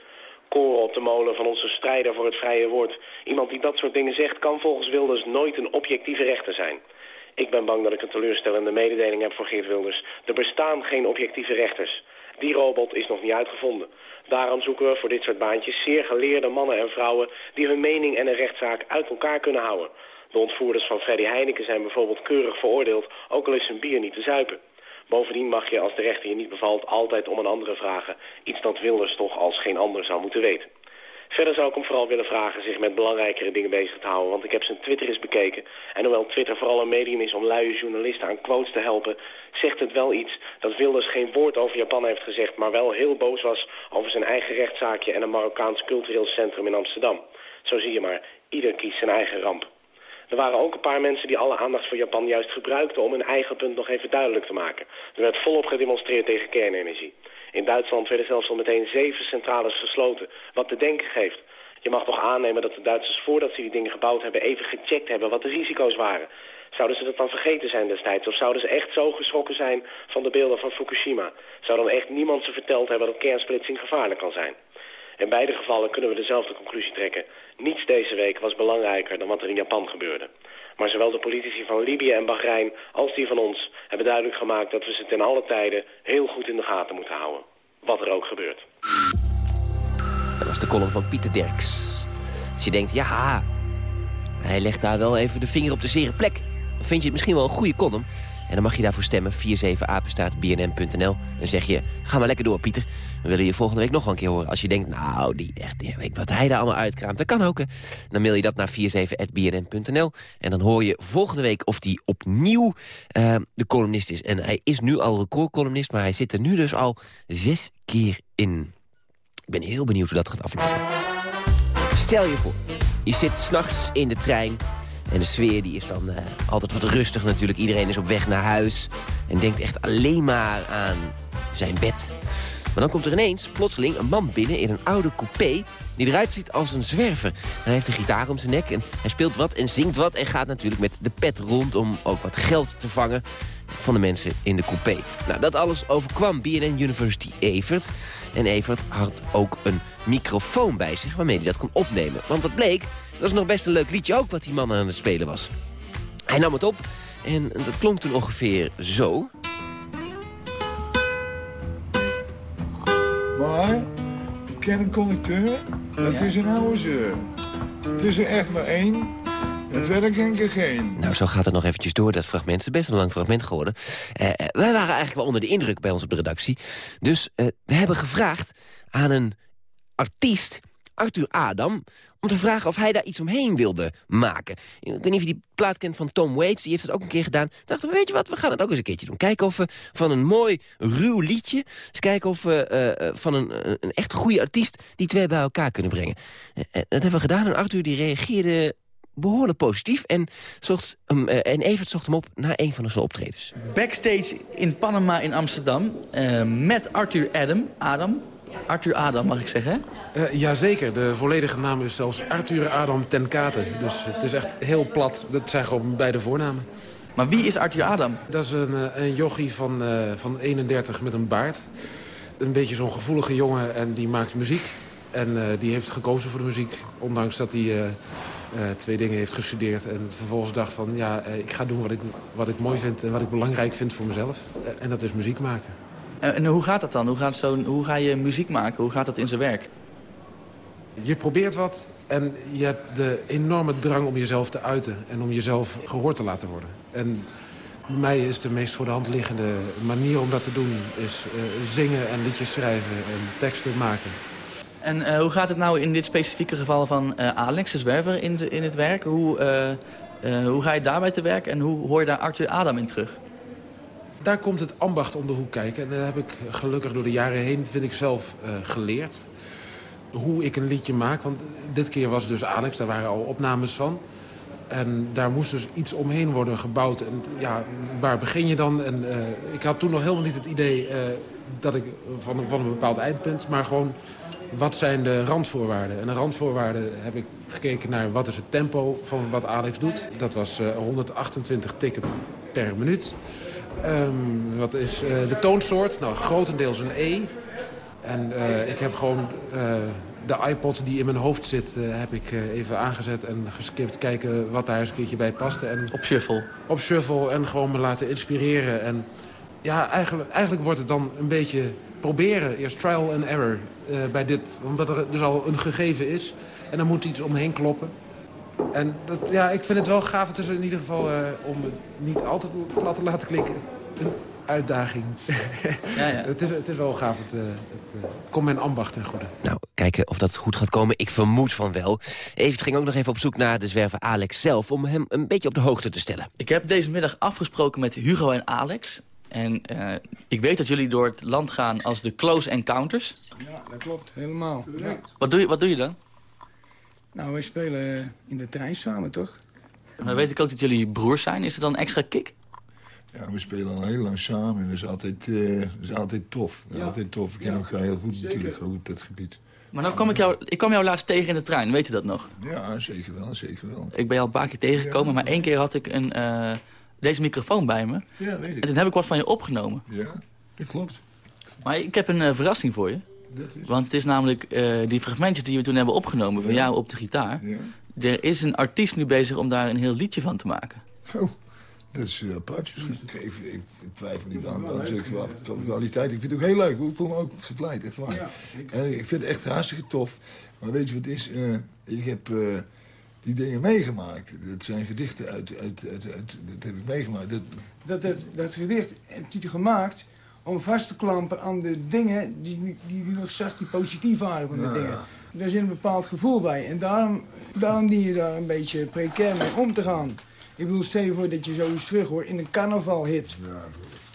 Koren op de molen van onze strijder voor het vrije woord. Iemand die dat soort dingen zegt kan volgens Wilders nooit een objectieve rechter zijn. Ik ben bang dat ik een teleurstellende mededeling heb voor Geert Wilders. Er bestaan geen objectieve rechters. Die robot is nog niet uitgevonden. Daarom zoeken we voor dit soort baantjes zeer geleerde mannen en vrouwen die hun mening en een rechtszaak uit elkaar kunnen houden. De ontvoerders van Freddy Heineken zijn bijvoorbeeld keurig veroordeeld, ook al is hun bier niet te zuipen. Bovendien mag je als de rechter je niet bevalt altijd om een andere vragen. Iets dat Wilders toch als geen ander zou moeten weten. Verder zou ik hem vooral willen vragen zich met belangrijkere dingen bezig te houden. Want ik heb zijn Twitter eens bekeken. En hoewel Twitter vooral een medium is om luie journalisten aan quotes te helpen... zegt het wel iets dat Wilders geen woord over Japan heeft gezegd... maar wel heel boos was over zijn eigen rechtszaakje... en een Marokkaans cultureel centrum in Amsterdam. Zo zie je maar, ieder kiest zijn eigen ramp. Er waren ook een paar mensen die alle aandacht voor Japan juist gebruikten om hun eigen punt nog even duidelijk te maken. Er werd volop gedemonstreerd tegen kernenergie. In Duitsland werden zelfs al meteen zeven centrales gesloten, wat te denken geeft. Je mag toch aannemen dat de Duitsers voordat ze die dingen gebouwd hebben even gecheckt hebben wat de risico's waren. Zouden ze dat dan vergeten zijn destijds? Of zouden ze echt zo geschrokken zijn van de beelden van Fukushima? Zou dan echt niemand ze verteld hebben dat kernsplitsing gevaarlijk kan zijn? In beide gevallen kunnen we dezelfde conclusie trekken. Niets deze week was belangrijker dan wat er in Japan gebeurde. Maar zowel de politici van Libië en Bahrein als die van ons hebben duidelijk gemaakt dat we ze ten alle tijden heel goed in de gaten moeten houden. Wat er ook gebeurt. Dat was de column van Pieter Derks. Als je denkt, ja, hij legt daar wel even de vinger op de zere plek. Dan vind je het misschien wel een goede column. En dan mag je daarvoor stemmen, 47apenstaatbnm.nl. En zeg je, ga maar lekker door Pieter. We willen je volgende week nog wel een keer horen. Als je denkt, nou, die echt, die, weet wat hij daar allemaal uitkraamt. Dat kan ook. Hè. Dan mail je dat naar 47.bnn.nl. En dan hoor je volgende week of die opnieuw uh, de columnist is. En hij is nu al recordcolumnist, maar hij zit er nu dus al zes keer in. Ik ben heel benieuwd hoe dat gaat aflopen. Stel je voor, je zit s'nachts in de trein... En de sfeer die is dan uh, altijd wat rustig natuurlijk. Iedereen is op weg naar huis en denkt echt alleen maar aan zijn bed. Maar dan komt er ineens plotseling een man binnen in een oude coupé... die eruit ziet als een zwerver. Hij heeft een gitaar om zijn nek en hij speelt wat en zingt wat... en gaat natuurlijk met de pet rond om ook wat geld te vangen van de mensen in de coupé. Nou, dat alles overkwam BNN University Evert. En Evert had ook een microfoon bij zich waarmee hij dat kon opnemen. Want wat bleek, dat is nog best een leuk liedje ook wat die man aan het spelen was. Hij nam het op en dat klonk toen ongeveer zo... Maar, ik ken een conducteur, dat is een oude zeur. Het is er echt maar één, verder ken ik er geen. Nou, zo gaat het nog eventjes door, dat fragment. Het is best een lang fragment geworden. Uh, wij waren eigenlijk wel onder de indruk bij ons op de redactie. Dus uh, we hebben gevraagd aan een artiest, Arthur Adam... om te vragen of hij daar iets omheen wilde maken. Ik weet niet of je die plaat kent van Tom Waits. Die heeft het ook een keer gedaan. Dachten we, weet je wat, we gaan het ook eens een keertje doen. Kijken of we van een mooi, ruw liedje... eens kijken of we van een, een echt goede artiest... die twee bij elkaar kunnen brengen. dat hebben we gedaan en Arthur die reageerde behoorlijk positief. En, zocht, um, uh, en Evert zocht hem op naar een van zijn optredens. Backstage in Panama in Amsterdam uh, met Arthur Adam. Adam. Arthur Adam, mag ik zeggen? Uh, jazeker. De volledige naam is zelfs Arthur Adam ten Kate. Dus het is echt heel plat. Dat zijn gewoon beide voornamen. Maar wie is Arthur Adam? Dat is een, een jochie van, van 31 met een baard. Een beetje zo'n gevoelige jongen en die maakt muziek. En die heeft gekozen voor de muziek. Ondanks dat hij uh, twee dingen heeft gestudeerd. En vervolgens dacht van, ja, uh, ik ga doen wat ik, wat ik mooi vind en wat ik belangrijk vind voor mezelf. Uh, en dat is muziek maken. En hoe gaat dat dan? Hoe, gaat zo, hoe ga je muziek maken? Hoe gaat dat in zijn werk? Je probeert wat en je hebt de enorme drang om jezelf te uiten. En om jezelf gehoord te laten worden. En bij mij is de meest voor de hand liggende manier om dat te doen... is zingen en liedjes schrijven en teksten maken. En uh, hoe gaat het nou in dit specifieke geval van uh, Alex, de zwerver, in, in het werk? Hoe, uh, hoe ga je daarbij te werk en hoe hoor je daar Arthur Adam in terug? Daar komt het ambacht om de hoek kijken. En dat heb ik gelukkig door de jaren heen, vind ik zelf, geleerd. Hoe ik een liedje maak. Want dit keer was dus Alex, daar waren al opnames van. En daar moest dus iets omheen worden gebouwd. En ja, waar begin je dan? En ik had toen nog helemaal niet het idee dat ik van, van een bepaald eindpunt... maar gewoon wat zijn de randvoorwaarden? En de randvoorwaarden heb ik gekeken naar wat is het tempo van wat Alex doet. Dat was uh, 128 tikken per minuut. Um, wat is uh, de toonsoort? Nou, grotendeels een E. En uh, ik heb gewoon uh, de iPod die in mijn hoofd zit, heb ik even aangezet en geskipt. Kijken wat daar eens een keertje bij paste. En op shuffle? Op shuffle en gewoon me laten inspireren. En ja, eigenlijk, eigenlijk wordt het dan een beetje proberen. Eerst trial and error uh, bij dit. Omdat er dus al een gegeven is. En dan moet iets omheen kloppen. En dat, ja, ik vind het wel gaaf. Het is in ieder geval, eh, om het niet altijd plat te laten klinken, een uitdaging. [laughs] Ja, ja. het, is, het is wel gaaf. Het, eh, het, eh, het komt mijn ambacht ten goede. Nou, kijken of dat goed gaat komen. Ik vermoed van wel. Evert ging ook nog even op zoek naar de zwerver Alex zelf... om hem een beetje op de hoogte te stellen. Ik heb deze middag afgesproken met Hugo en Alex. En eh, ik weet dat jullie door het land gaan als de Close Encounters. Ja, dat klopt. Helemaal. Wat doe je, wat doe je dan? Nou, wij spelen in de trein samen, toch? Dan weet ik ook dat jullie broers zijn. Is het dan een extra kick? Ja, we spelen al heel lang samen en dat is altijd, eh, dat is altijd tof. Dat is Ja. Altijd tof. Ik ken Ja. elkaar heel goed Zeker. natuurlijk, ook op dat gebied. Maar nou kwam ik, jou, ik kwam jou laatst tegen in de trein, weet je dat nog? Ja, zeker wel, zeker wel. Ik ben jou een paar keer tegengekomen, maar één keer had ik een, eh, deze microfoon bij me. Ja, weet ik. En toen heb ik wat van je opgenomen. Ja, dat klopt. Maar ik heb een eh, verrassing voor je. Dat is... Want het is namelijk eh, die fragmentjes die we toen hebben opgenomen van jou op de gitaar. Ja. Er is een artiest nu bezig om daar een heel liedje van te maken. Oh, dat is uh, apart. Ik, ik, ik twijfel niet aan, zulke kwaliteit. Ik vind het ook heel leuk. Ik voel me ook gevleid, echt waar. En ik vind het echt hartstikke tof. Maar weet je wat het is? Eh, ik heb eh, die dingen meegemaakt. Dat zijn gedichten uit... uit, uit, uit dat heb ik meegemaakt. Dat, Dat, dat, dat gedicht heeft hij gemaakt om vast te klampen aan de dingen die, die, die nog zacht, die positief waren van de Ja, dingen. ja. Daar zit een bepaald gevoel bij. En daarom, daarom dien je daar een beetje precair mee om te gaan. Ik bedoel, stel je voor dat je zoiets terug hoort in een carnavalhit.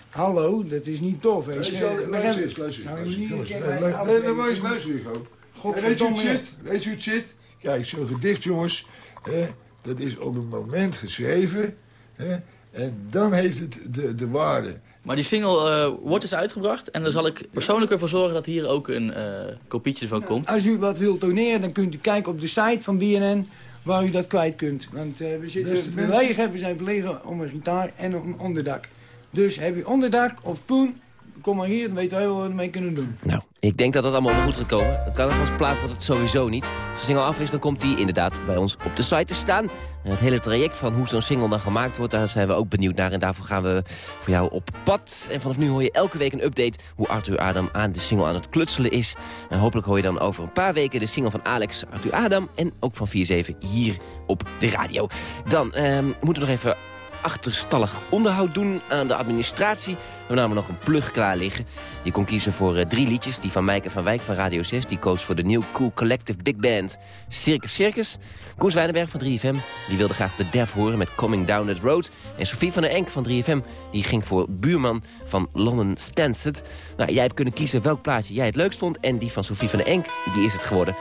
Hallo, dat is niet tof, weet je. Luister, luister eens, luister eens, Nou, luister eens, maar eens luisteren, Hugo. Godverdomme, Weet je hoe het ja. zit? Weet je hoe het zit? Kijk, zo'n gedicht, jongens, hè, dat is op een moment geschreven. Hè, en dan heeft het de, de waarde. Maar die single eh, wordt dus uitgebracht. En dan zal ik persoonlijk ervoor zorgen dat hier ook een eh, kopietje van komt. Als u wat wilt doneren, dan kunt u kijken op de site van BNN waar u dat kwijt kunt. Want eh, we zitten verlegen, we zijn verlegen om een gitaar en om een onderdak. Dus heb u onderdak of poen, kom maar hier, dan weten wij wat we ermee kunnen doen. Nou, ik denk dat dat allemaal wel goed gaat komen. Een carnavalsplaat wordt het sowieso niet. Als de single af is, dan komt die inderdaad bij ons op de site te staan. En het hele traject van hoe zo'n single dan gemaakt wordt... daar zijn we ook benieuwd naar. En daarvoor gaan we voor jou op pad. En vanaf nu hoor je elke week een update... hoe Arthur Adam aan de single aan het klutselen is. En hopelijk hoor je dan over een paar weken... de single van Alex, Arthur Adam en ook van 4-7 hier op de radio. Dan ehm, moeten we nog even achterstallig onderhoud doen aan de administratie. We hebben nog een plug klaar liggen. Je kon kiezen voor eh, drie liedjes. Die van Mijke van Wijk van Radio 6. Die koos voor de New Cool Collective Big Band Circus Circus. Koos Wijnenberg van 3FM. Die wilde graag de Def horen met Coming Down That Road. En Sofie van der Enk van 3FM. Die ging voor Buurman van London Stansted. Nou, jij hebt kunnen kiezen welk plaatje jij het leukst vond. En die van Sofie van der Enk, die is het geworden.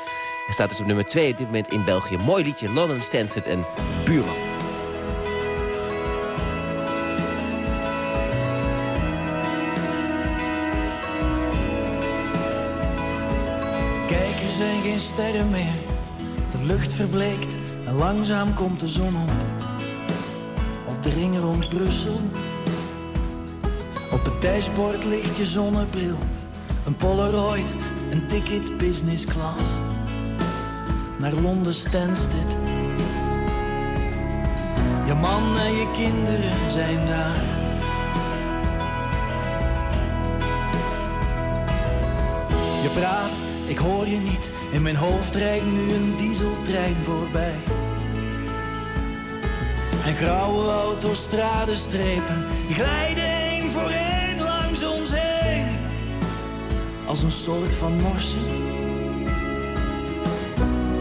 Hij staat dus op nummer 2 op dit moment in België. Mooi liedje, London Stansted en Buurman. Sterren meer. De lucht verbleekt en langzaam komt de zon op. Op de ring rond Brussel. Op het dashboard ligt je zonnebril. Een Polaroid, een ticket business class. Naar Londen Stansted. Je man en je kinderen zijn daar. Je praat, ik hoor je niet. In mijn hoofd rijdt nu een dieseltrein voorbij. En grauwe autostradestrepen die glijden één voor één langs ons heen. Als een soort van morse.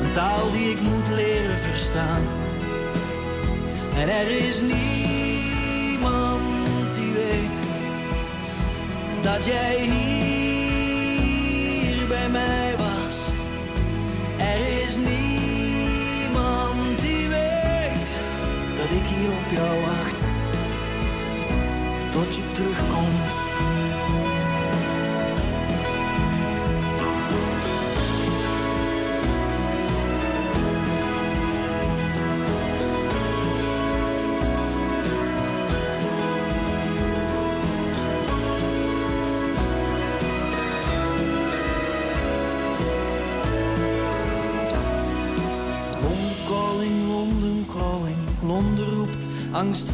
Een taal die ik moet leren verstaan. En er is niemand die weet dat jij hier jou wacht. Tot je terugkomt.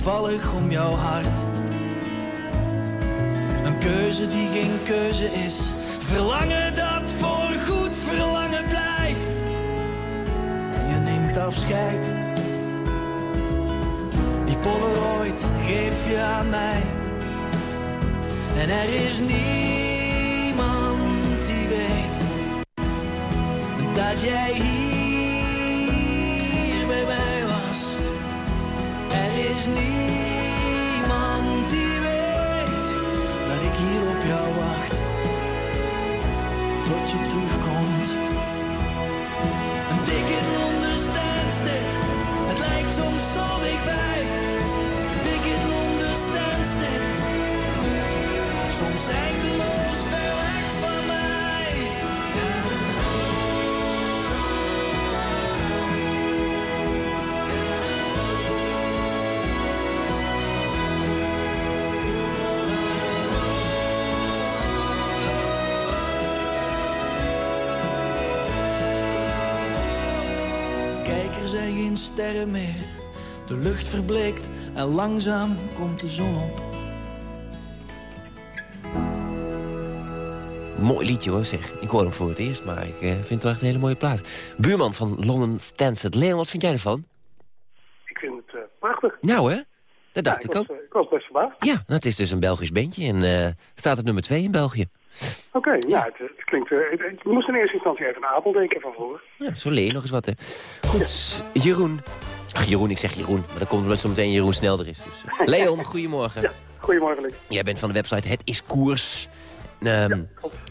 Angstvallig om jouw hart. Een keuze die geen keuze is, verlangen dat voor goed verlangen blijft. En je neemt afscheid Polaroid geef je aan mij. En er is niemand die weet dat jij hier zijn geen sterren meer. De lucht verbleekt en langzaam komt de zon op. Mooi liedje hoor, zeg. Ik hoor hem voor het eerst, maar ik eh, vind het wel echt een hele mooie plaat. Buurman van London Stansted. Leon, wat vind jij ervan? Ik vind het eh, prachtig. Nou hè? Dat dacht Ja, ik, was, ook. eh, ik was best verbaasd. Ja, nou, het is dus een Belgisch bandje en eh, staat op nummer 2 in België. Oké, ja, het, het klinkt... eh, het- moest in eerste instantie even aan Apel denken van vroeger. Ja, zo leer je nog eens wat, hè. Goed, Jeroen. Ach, Jeroen, ik zeg Jeroen, maar dat komt omdat zo meteen Jeroen Snelder is. Dus. [laughs] Leon, goedemorgen. Goedemorgen, Luc. Jij bent van de website Het is Koers. Ehm,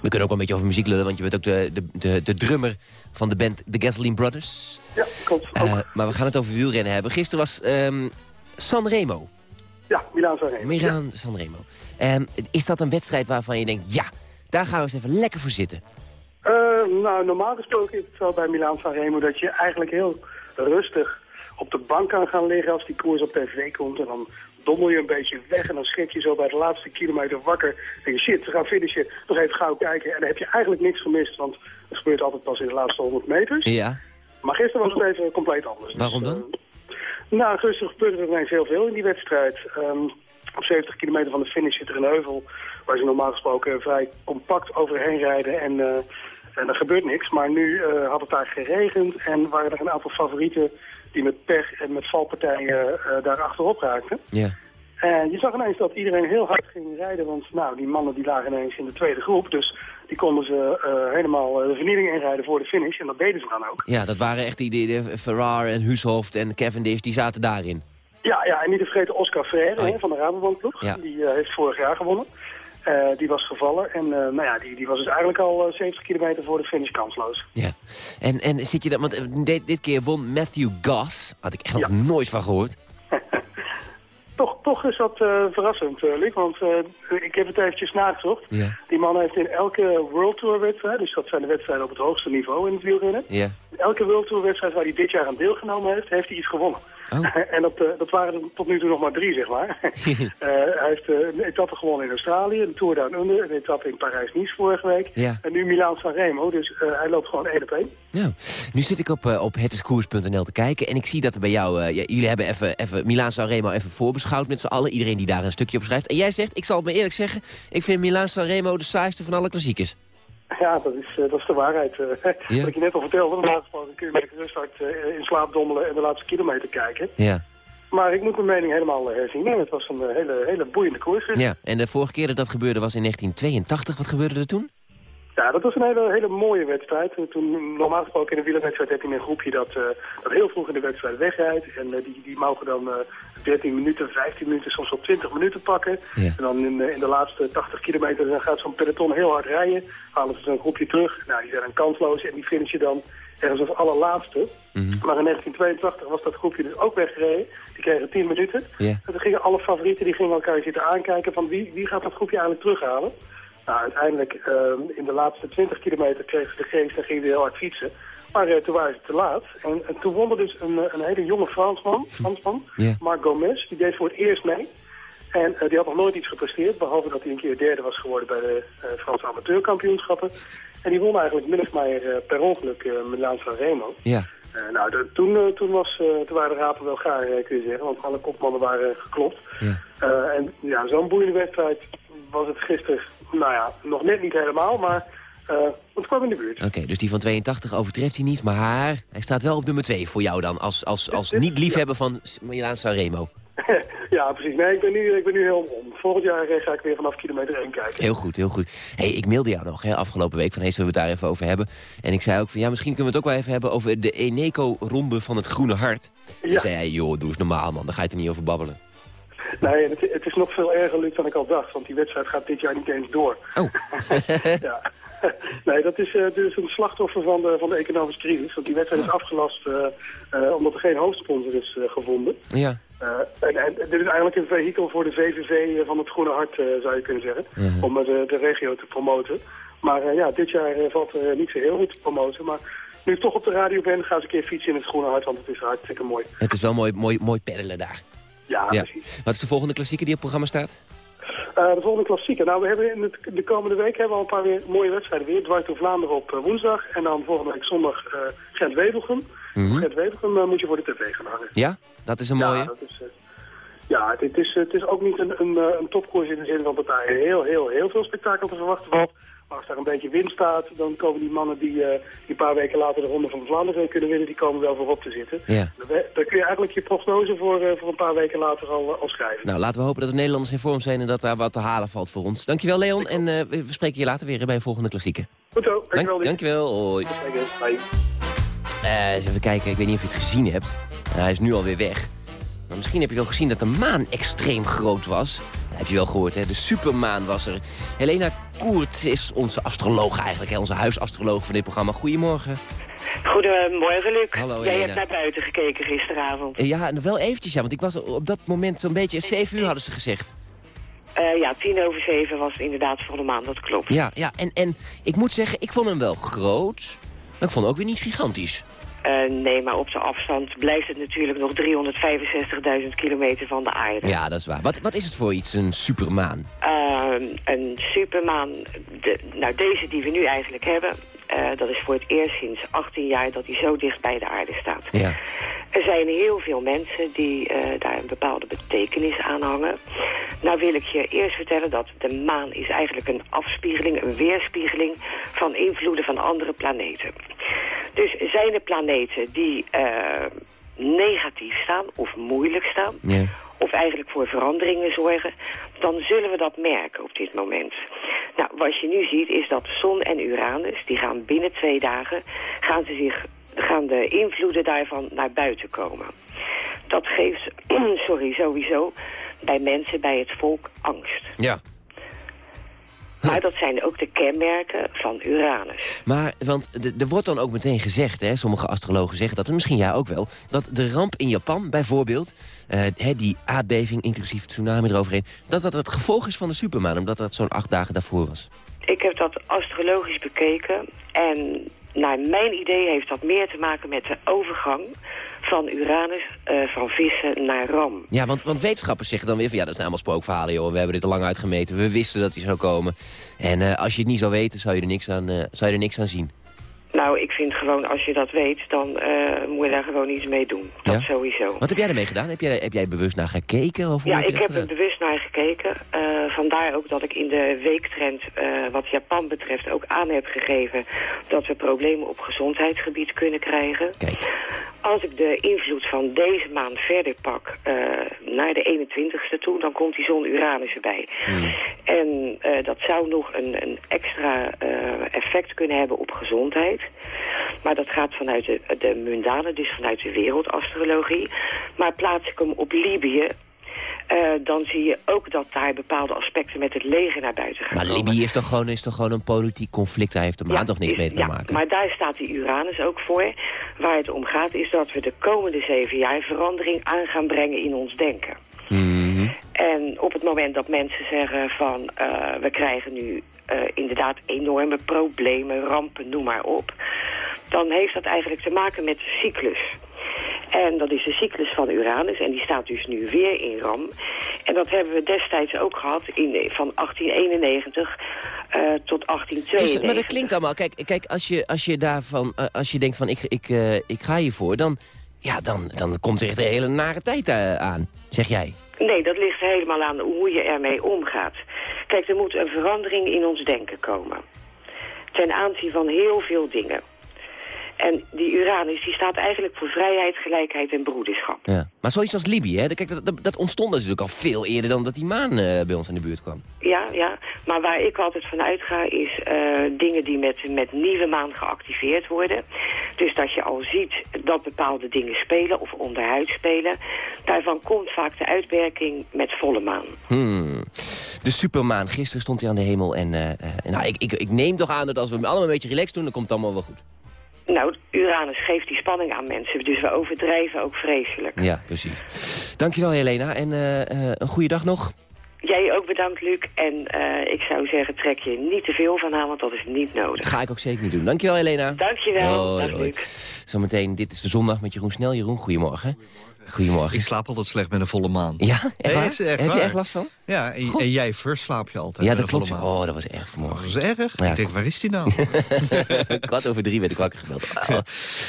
we kunnen ook wel een beetje over muziek lullen, want je bent ook de, de, de, de drummer van de band The Gasoline Brothers. Ja, klopt. Eh, maar we gaan het over wielrennen hebben. Gisteren was ehm Sanremo. Ja, Milaan Sanremo. Milaan Sanremo. Ehm, is dat een wedstrijd waarvan je denkt, ja, daar gaan we eens even lekker voor zitten? Eh, nou, normaal gesproken is het zo bij Milaan Sanremo dat je eigenlijk heel rustig op de bank kan gaan liggen als die koers op tv komt. En dan dommel je een beetje weg en dan schrik je zo bij de laatste kilometer wakker. Denk je, shit, ze gaan finishen, nog even gauw kijken. En dan heb je eigenlijk niks gemist, want het gebeurt altijd pas in de laatste 100 meters. Ja. Maar gisteren was het even compleet anders. Waarom dan? Nou, gisteren gebeurde er ineens heel veel in die wedstrijd. Ehm, op 70 kilometer van de finish zit er een heuvel waar ze normaal gesproken vrij compact overheen rijden en, eh, en er gebeurt niks. Maar nu eh, had het daar geregend en waren er een aantal favorieten die met pech en met valpartijen eh, daar achterop raakten. Ja. En je zag ineens dat iedereen heel hard ging rijden, want nou, die mannen die lagen ineens in de tweede groep. Dus die konden ze helemaal de vernieling inrijden voor de finish en dat deden ze dan ook. Ja, dat waren echt die, die, de Ferrar en Huushoft en Cavendish, die zaten daarin. Ja, ja, en niet te vergeten Oscar Freire hè, van de Rabobankploeg. Ja. Die heeft vorig jaar gewonnen. Eh, die was gevallen en eh, nou ja, die, die was dus eigenlijk al eh, 70 kilometer voor de finish kansloos. Ja. En, en zit je dan, want eh, dit, dit keer won Matthew Goss, had ik echt nog nooit van gehoord. [laughs] Toch, toch is dat eh, verrassend, Luc, want eh, ik heb het eventjes nagezocht. Ja. Die man heeft in elke World Tour wedstrijd, dus dat zijn de wedstrijden op het hoogste niveau in het wielrennen. Ja. Elke World Tour wedstrijd waar hij dit jaar aan deelgenomen heeft, heeft hij iets gewonnen. Oh. [laughs] en dat, eh, dat waren er tot nu toe nog maar drie, zeg maar. [laughs] [laughs] Eh, hij heeft eh, een etappe gewonnen in Australië, de Tour Down Under, een etappe in Parijs-Nice vorige week. Ja. En nu Milaan Sanremo, dus eh, hij loopt gewoon één op één. Nou, nu zit ik op, op te kijken en ik zie dat er bij jou... ja, jullie hebben even, even Milaan Sanremo even voorbeschouwd met z'n allen. Iedereen die daar een stukje op schrijft. En jij zegt, ik zal het me eerlijk zeggen... ik vind Milaan Sanremo de saaiste van alle klassiekers. Ja, dat is, eh, dat is de waarheid. eh. [laughs] Ja. Wat ik je net al vertelde, normaal gesproken kun je met rust hard eh, in slaap dommelen en de laatste kilometer kijken. Ja. Maar ik moet mijn mening helemaal herzien. En het was een hele, hele boeiende koers. ja. En de vorige keer dat dat gebeurde was in 1982. Wat gebeurde er toen? Ja, dat was een hele, hele mooie wedstrijd. En Toen, normaal gesproken in een wielerwedstrijd heb je een groepje dat, eh, dat heel vroeg in de wedstrijd wegrijdt. En eh, die, die mogen dan eh 13 minuten, 15 minuten, soms wel 20 minuten pakken. En dan in, eh, in de laatste 80 kilometer dan gaat zo'n peloton heel hard rijden. Halen ze zo'n groepje terug. Nou, die zijn dan kansloos en die finishen dan ergens als allerlaatste. Maar in 1982 was dat groepje dus ook weggereden. Die kregen 10 minuten. Ja. En toen gingen alle favorieten die gingen elkaar zitten aankijken van wie, wie gaat dat groepje eigenlijk terughalen. Nou, uiteindelijk ehm, in de laatste 20 kilometer kregen ze de geest en gingen weer heel hard fietsen. Maar eh, toen waren ze te laat. En, en toen won er dus een, eh, een hele jonge Fransman, Fransman Ja. Marc Gomez. Die deed voor het eerst mee. En eh, die had nog nooit iets gepresteerd, behalve dat hij een keer derde was geworden bij de eh, Franse amateurkampioenschappen. En die won eigenlijk min of meer per ongeluk uh, Milaan Sanremo. Ja. Eh, nou, de- toen, eh, toen, was, eh, toen waren de rapen wel gaar, eh, kun je zeggen, want alle kopmannen waren geklopt. Ja. Eh, en ja, zo'n boeiende wedstrijd was het gisteren, nou ja, nog net niet helemaal, maar eh, het kwam in de buurt. Oké, dus die van 82 overtreft hij niet, maar hij staat wel op nummer 2 voor jou dan, als, als, als niet-liefhebber van Milaan Sanremo. [laughs] ja, precies. Nee, ik ben nu, ik ben nu heel om. Volgend jaar eh, ga ik weer vanaf kilometer 1 kijken. Heel goed, heel goed. hey, ik mailde jou nog hè, afgelopen week van hey, zullen we het daar even over hebben? En ik zei ook van ja, misschien kunnen we het ook wel even hebben over de Eneco-ronde van het Groene Hart. Toen Ja. zei hij, joh, doe eens normaal man, daar ga je er niet over babbelen. Nee, het, het is nog veel erger, Luc, dan ik al dacht. Want die wedstrijd gaat dit jaar niet eens door. Oh. [laughs] [laughs] ja. [laughs] Nee, dat is uh, dus een slachtoffer van de, van de economische crisis. Want die wedstrijd is afgelast uh, uh, omdat er geen hoofdsponsor is gevonden. Ja. En, en, dit is eigenlijk een vehikel voor de VVV van het Groene Hart, zou je kunnen zeggen. Mhm. Om de, de regio te promoten. Maar ja, dit jaar valt er niet zo heel goed te promoten. Maar nu ik toch op de radio ben, ga eens een keer fietsen in het Groene Hart. Want het is hartstikke mooi. Het is wel mooi, mooi, mooi peddelen daar. Ja, ja, precies. Wat is de volgende klassieker die op het programma staat? Uh, de volgende klassieker. Nou, we hebben in het, de komende week hebben we al een paar weer mooie wedstrijden weer. Dwars door Vlaanderen op uh, woensdag. En dan volgende week zondag uh, Gent-Wevelgem. Mm -hmm. Gent-Wevelgem moet je voor de tv gaan hangen. Ja, dat is een mooie. Ja, dat is, ja het, is, het is ook niet een, een, een topkoers in de zin van dat daar heel, heel, heel veel spektakel te verwachten valt. Maar als daar een beetje wind staat, dan komen die mannen die, die een paar weken later de Ronde van Vlaanderen kunnen winnen, die komen wel voorop te zitten. Ja. Daar kun je eigenlijk je prognose voor, voor een paar weken later al, al schrijven. Nou, laten we hopen dat de Nederlanders in vorm zijn en dat daar wat te halen valt voor ons. Dankjewel Leon en uh, we spreken je later weer bij een volgende klassieker. Goed zo, dankjewel. Dank, dankjewel, hoi. Bye. Uh, eens even kijken, ik weet niet of je het gezien hebt. Hij is nu alweer weg. Maar misschien heb je wel gezien dat de maan extreem groot was. Heb je wel gehoord, hè? De supermaan was er. Helena Koert is onze astroloog eigenlijk, hè? onze huisastroloog van dit programma. Goedemorgen. Goedemorgen, Luc. Hallo, Jij Helena. hebt naar buiten gekeken gisteravond. Ja, wel eventjes, ja, want ik was op dat moment zo'n beetje... 7 uur hadden ze gezegd. Uh, ja, tien over zeven was het inderdaad volle maan, dat klopt. Ja, ja en, en ik moet zeggen, ik vond hem wel groot, maar ik vond hem ook weer niet gigantisch. Uh, nee, maar op de afstand blijft het natuurlijk nog 365.000 kilometer van de aarde. Ja, dat is waar. Wat, wat is het voor iets, een supermaan? Uh, een supermaan, de, nou deze die we nu eigenlijk hebben... Uh, dat is voor het eerst sinds 18 jaar dat hij zo dicht bij de aarde staat. Ja. Er zijn heel veel mensen die daar een bepaalde betekenis aan hangen. Nou wil ik je eerst vertellen dat de maan is eigenlijk een afspiegeling, een weerspiegeling... van invloeden van andere planeten. Dus zijn er planeten die uh, negatief staan of moeilijk staan... Ja. Of eigenlijk voor veranderingen zorgen... dan zullen we dat merken op dit moment. Nou, wat je nu ziet is dat zon en Uranus... die gaan binnen twee dagen... gaan, ze zich, gaan de invloeden daarvan naar buiten komen. Dat geeft, [clears throat] sorry, sowieso bij mensen, bij het volk, angst. Ja. Maar dat zijn ook de kenmerken van Uranus. Maar, want er wordt dan ook meteen gezegd, hè, sommige astrologen zeggen dat, en misschien jij ook wel, dat de ramp in Japan bijvoorbeeld, hè, die aardbeving inclusief tsunami eroverheen, dat dat het gevolg is van de supermaan, omdat dat zo'n acht dagen daarvoor was. Ik heb dat astrologisch bekeken en naar mijn idee heeft dat meer te maken met de overgang van Uranus uh, van vissen naar ram. Ja, want, want wetenschappers zeggen dan weer van ja, dat zijn allemaal spookverhalen, joh. We hebben dit al lang uitgemeten. We wisten dat hij zou komen. En uh, als je het niet zou weten, zou je er niks aan, uh, zou je er niks aan zien. Nou, ik vind gewoon, als je dat weet, dan moet je daar gewoon iets mee doen. Dat ja? sowieso. Wat heb jij ermee gedaan? Heb jij, heb jij bewust naar gekeken? Of ja, heb ik heb er bewust naar gekeken. Uh, vandaar ook dat ik in de weektrend, uh, wat Japan betreft, ook aan heb gegeven... dat we problemen op gezondheidsgebied kunnen krijgen. Kijk. Als ik de invloed van deze maand verder pak naar de 21ste toe... dan komt die zon Uranus erbij. Hmm. En dat zou nog een, een extra effect kunnen hebben op gezondheid... Maar dat gaat vanuit de, de mundane, dus vanuit de wereldastrologie. Maar plaats ik hem op Libië, uh, dan zie je ook dat daar bepaalde aspecten met het leger naar buiten gaan Maar komen. Libië is toch gewoon, is toch gewoon een politiek conflict, daar heeft de maan Ja, toch niks is- mee te ja, maken? maar daar staat die Uranus ook voor. Waar het om gaat is dat we de komende zeven jaar verandering aan gaan brengen in ons denken. Mhm. En op het moment dat mensen zeggen van eh, we krijgen nu eh, inderdaad enorme problemen, rampen, noem maar op. Dan heeft dat eigenlijk te maken met de cyclus. En dat is de cyclus van Uranus en die staat dus nu weer in ram. En dat hebben we destijds ook gehad in, van 1891 eh, tot 1892. Dus, maar dat klinkt allemaal, kijk, kijk als, je, als je daarvan, als je denkt van ik, ik, eh, ik ga hiervoor, dan, ja, dan, dan komt er echt een hele nare tijd aan, zeg jij. Nee, dat ligt helemaal aan hoe je ermee omgaat. Kijk, er moet een verandering in ons denken komen. Ten aanzien van heel veel dingen. En die Uranus die staat eigenlijk voor vrijheid, gelijkheid en broederschap. Ja. Maar zoiets als Libië, hè? Kijk, dat, dat, dat ontstond natuurlijk al veel eerder dan dat die maan eh, bij ons in de buurt kwam. Ja, ja. Maar waar ik altijd van uitga is eh, dingen die met, met nieuwe maan geactiveerd worden. Dus dat je al ziet dat bepaalde dingen spelen of onderhuid spelen. Daarvan komt vaak de uitwerking met volle maan. Hmm. De supermaan, gisteren stond hij aan de hemel. En eh, nou, ik, ik, ik neem toch aan dat als we allemaal een beetje relaxed doen, dan komt het allemaal wel goed. Nou, Uranus geeft die spanning aan mensen, dus we overdrijven ook vreselijk. Ja, precies. Dankjewel Helena en eh, eh, een goede dag nog. Jij ook bedankt, Luc. En eh, ik zou zeggen, trek je niet te veel van aan, want dat is niet nodig. Dat ga ik ook zeker niet doen. Dankjewel Helena. Dankjewel. Hoi, Dag, hoi. Luc. Zometeen, dit is de zondag met Jeroen Snel. Jeroen, goedemorgen. Goedemorgen. Ik slaap altijd slecht met een volle maan. Ja, echt echt Heb je echt last van? Ja, en, jij first slaap je altijd Ja, dat klopt. volle maan. Oh, dat was erg vanmorgen. Dat is erg. Ja, ik denk, waar is die nou? [laughs] Kwart over drie werd ik wakker gebeld. Oh.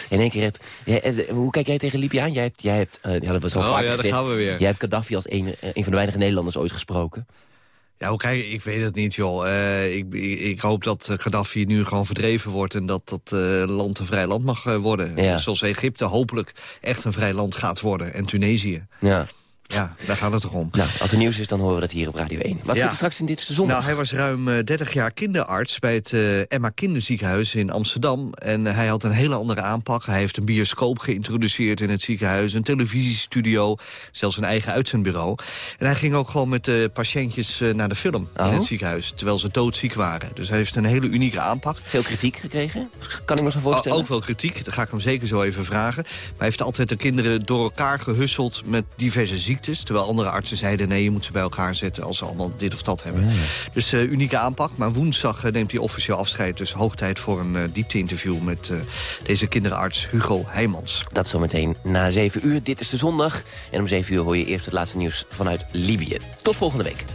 In één keer. Jij, hoe kijk jij tegen Libië aan? Jij hebt, jij hebt eh, ja, dat was al Oh, vaak ja, gezegd. gaan we weer. Jij hebt Gaddafi als een, eh, een van de weinige Nederlanders ooit gesproken. Ja, kijk, ik weet het niet, joh. Eh, ik, ik, hoop dat eh, Gaddafi nu gewoon verdreven wordt... en dat dat eh, land een vrij land mag worden. Ja. Zoals Egypte hopelijk echt een vrij land gaat worden. En Tunesië. Ja. Ja, daar gaat het toch om. Nou, als er nieuws is, dan horen we dat hier op Radio 1. Wat Ja. zit er straks in dit seizoen? Nou, hij was ruim eh, 30 jaar kinderarts bij het eh, Emma Kinderziekenhuis in Amsterdam. En hij had een hele andere aanpak. Hij heeft een bioscoop geïntroduceerd in het ziekenhuis, een televisiestudio, zelfs een eigen uitzendbureau. En hij ging ook gewoon met de patiëntjes eh, naar de film Oh. in het ziekenhuis, terwijl ze doodziek waren. Dus hij heeft een hele unieke aanpak. Veel kritiek gekregen? Kan ik me zo voorstellen? O- ook wel kritiek, dat ga ik hem zeker zo even vragen. Maar hij heeft altijd de kinderen door elkaar gehusseld met diverse ziektes. Terwijl andere artsen zeiden, nee, je moet ze bij elkaar zetten als ze allemaal dit of dat hebben. Dus eh, unieke aanpak. Maar woensdag eh, neemt hij officieel afscheid. Dus hoog tijd voor een eh, diepte-interview met eh, deze kinderarts Hugo Heijmans. Dat zometeen na 7 uur. Dit is de zondag. En om 7 uur hoor je eerst het laatste nieuws vanuit Libië. Tot volgende week.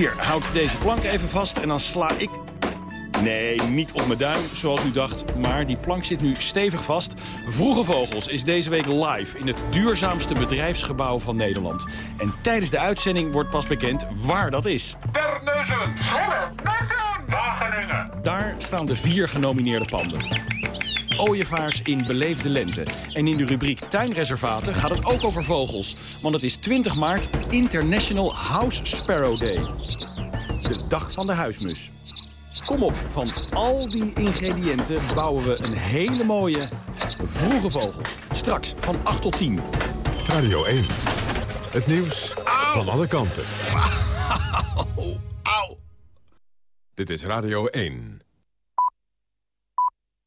Hier, houd deze plank even vast en dan sla ik... Nee, niet op mijn duim, zoals u dacht. Maar die plank zit nu stevig vast. Vroege Vogels is deze week live in het duurzaamste bedrijfsgebouw van Nederland. En tijdens de uitzending wordt pas bekend waar dat is. Terneuzen, Zwolle, Bussen, Wageningen. Daar staan de vier genomineerde panden. Ooievaars in beleefde lente. En in de rubriek tuinreservaten gaat het ook over vogels. Want het is 20 maart International House Sparrow Day. De dag van de huismus. Kom op, van al die ingrediënten bouwen we een hele mooie vroege vogel. Straks van 8 tot 10. Radio 1. Het nieuws van alle kanten. Dit is Radio 1.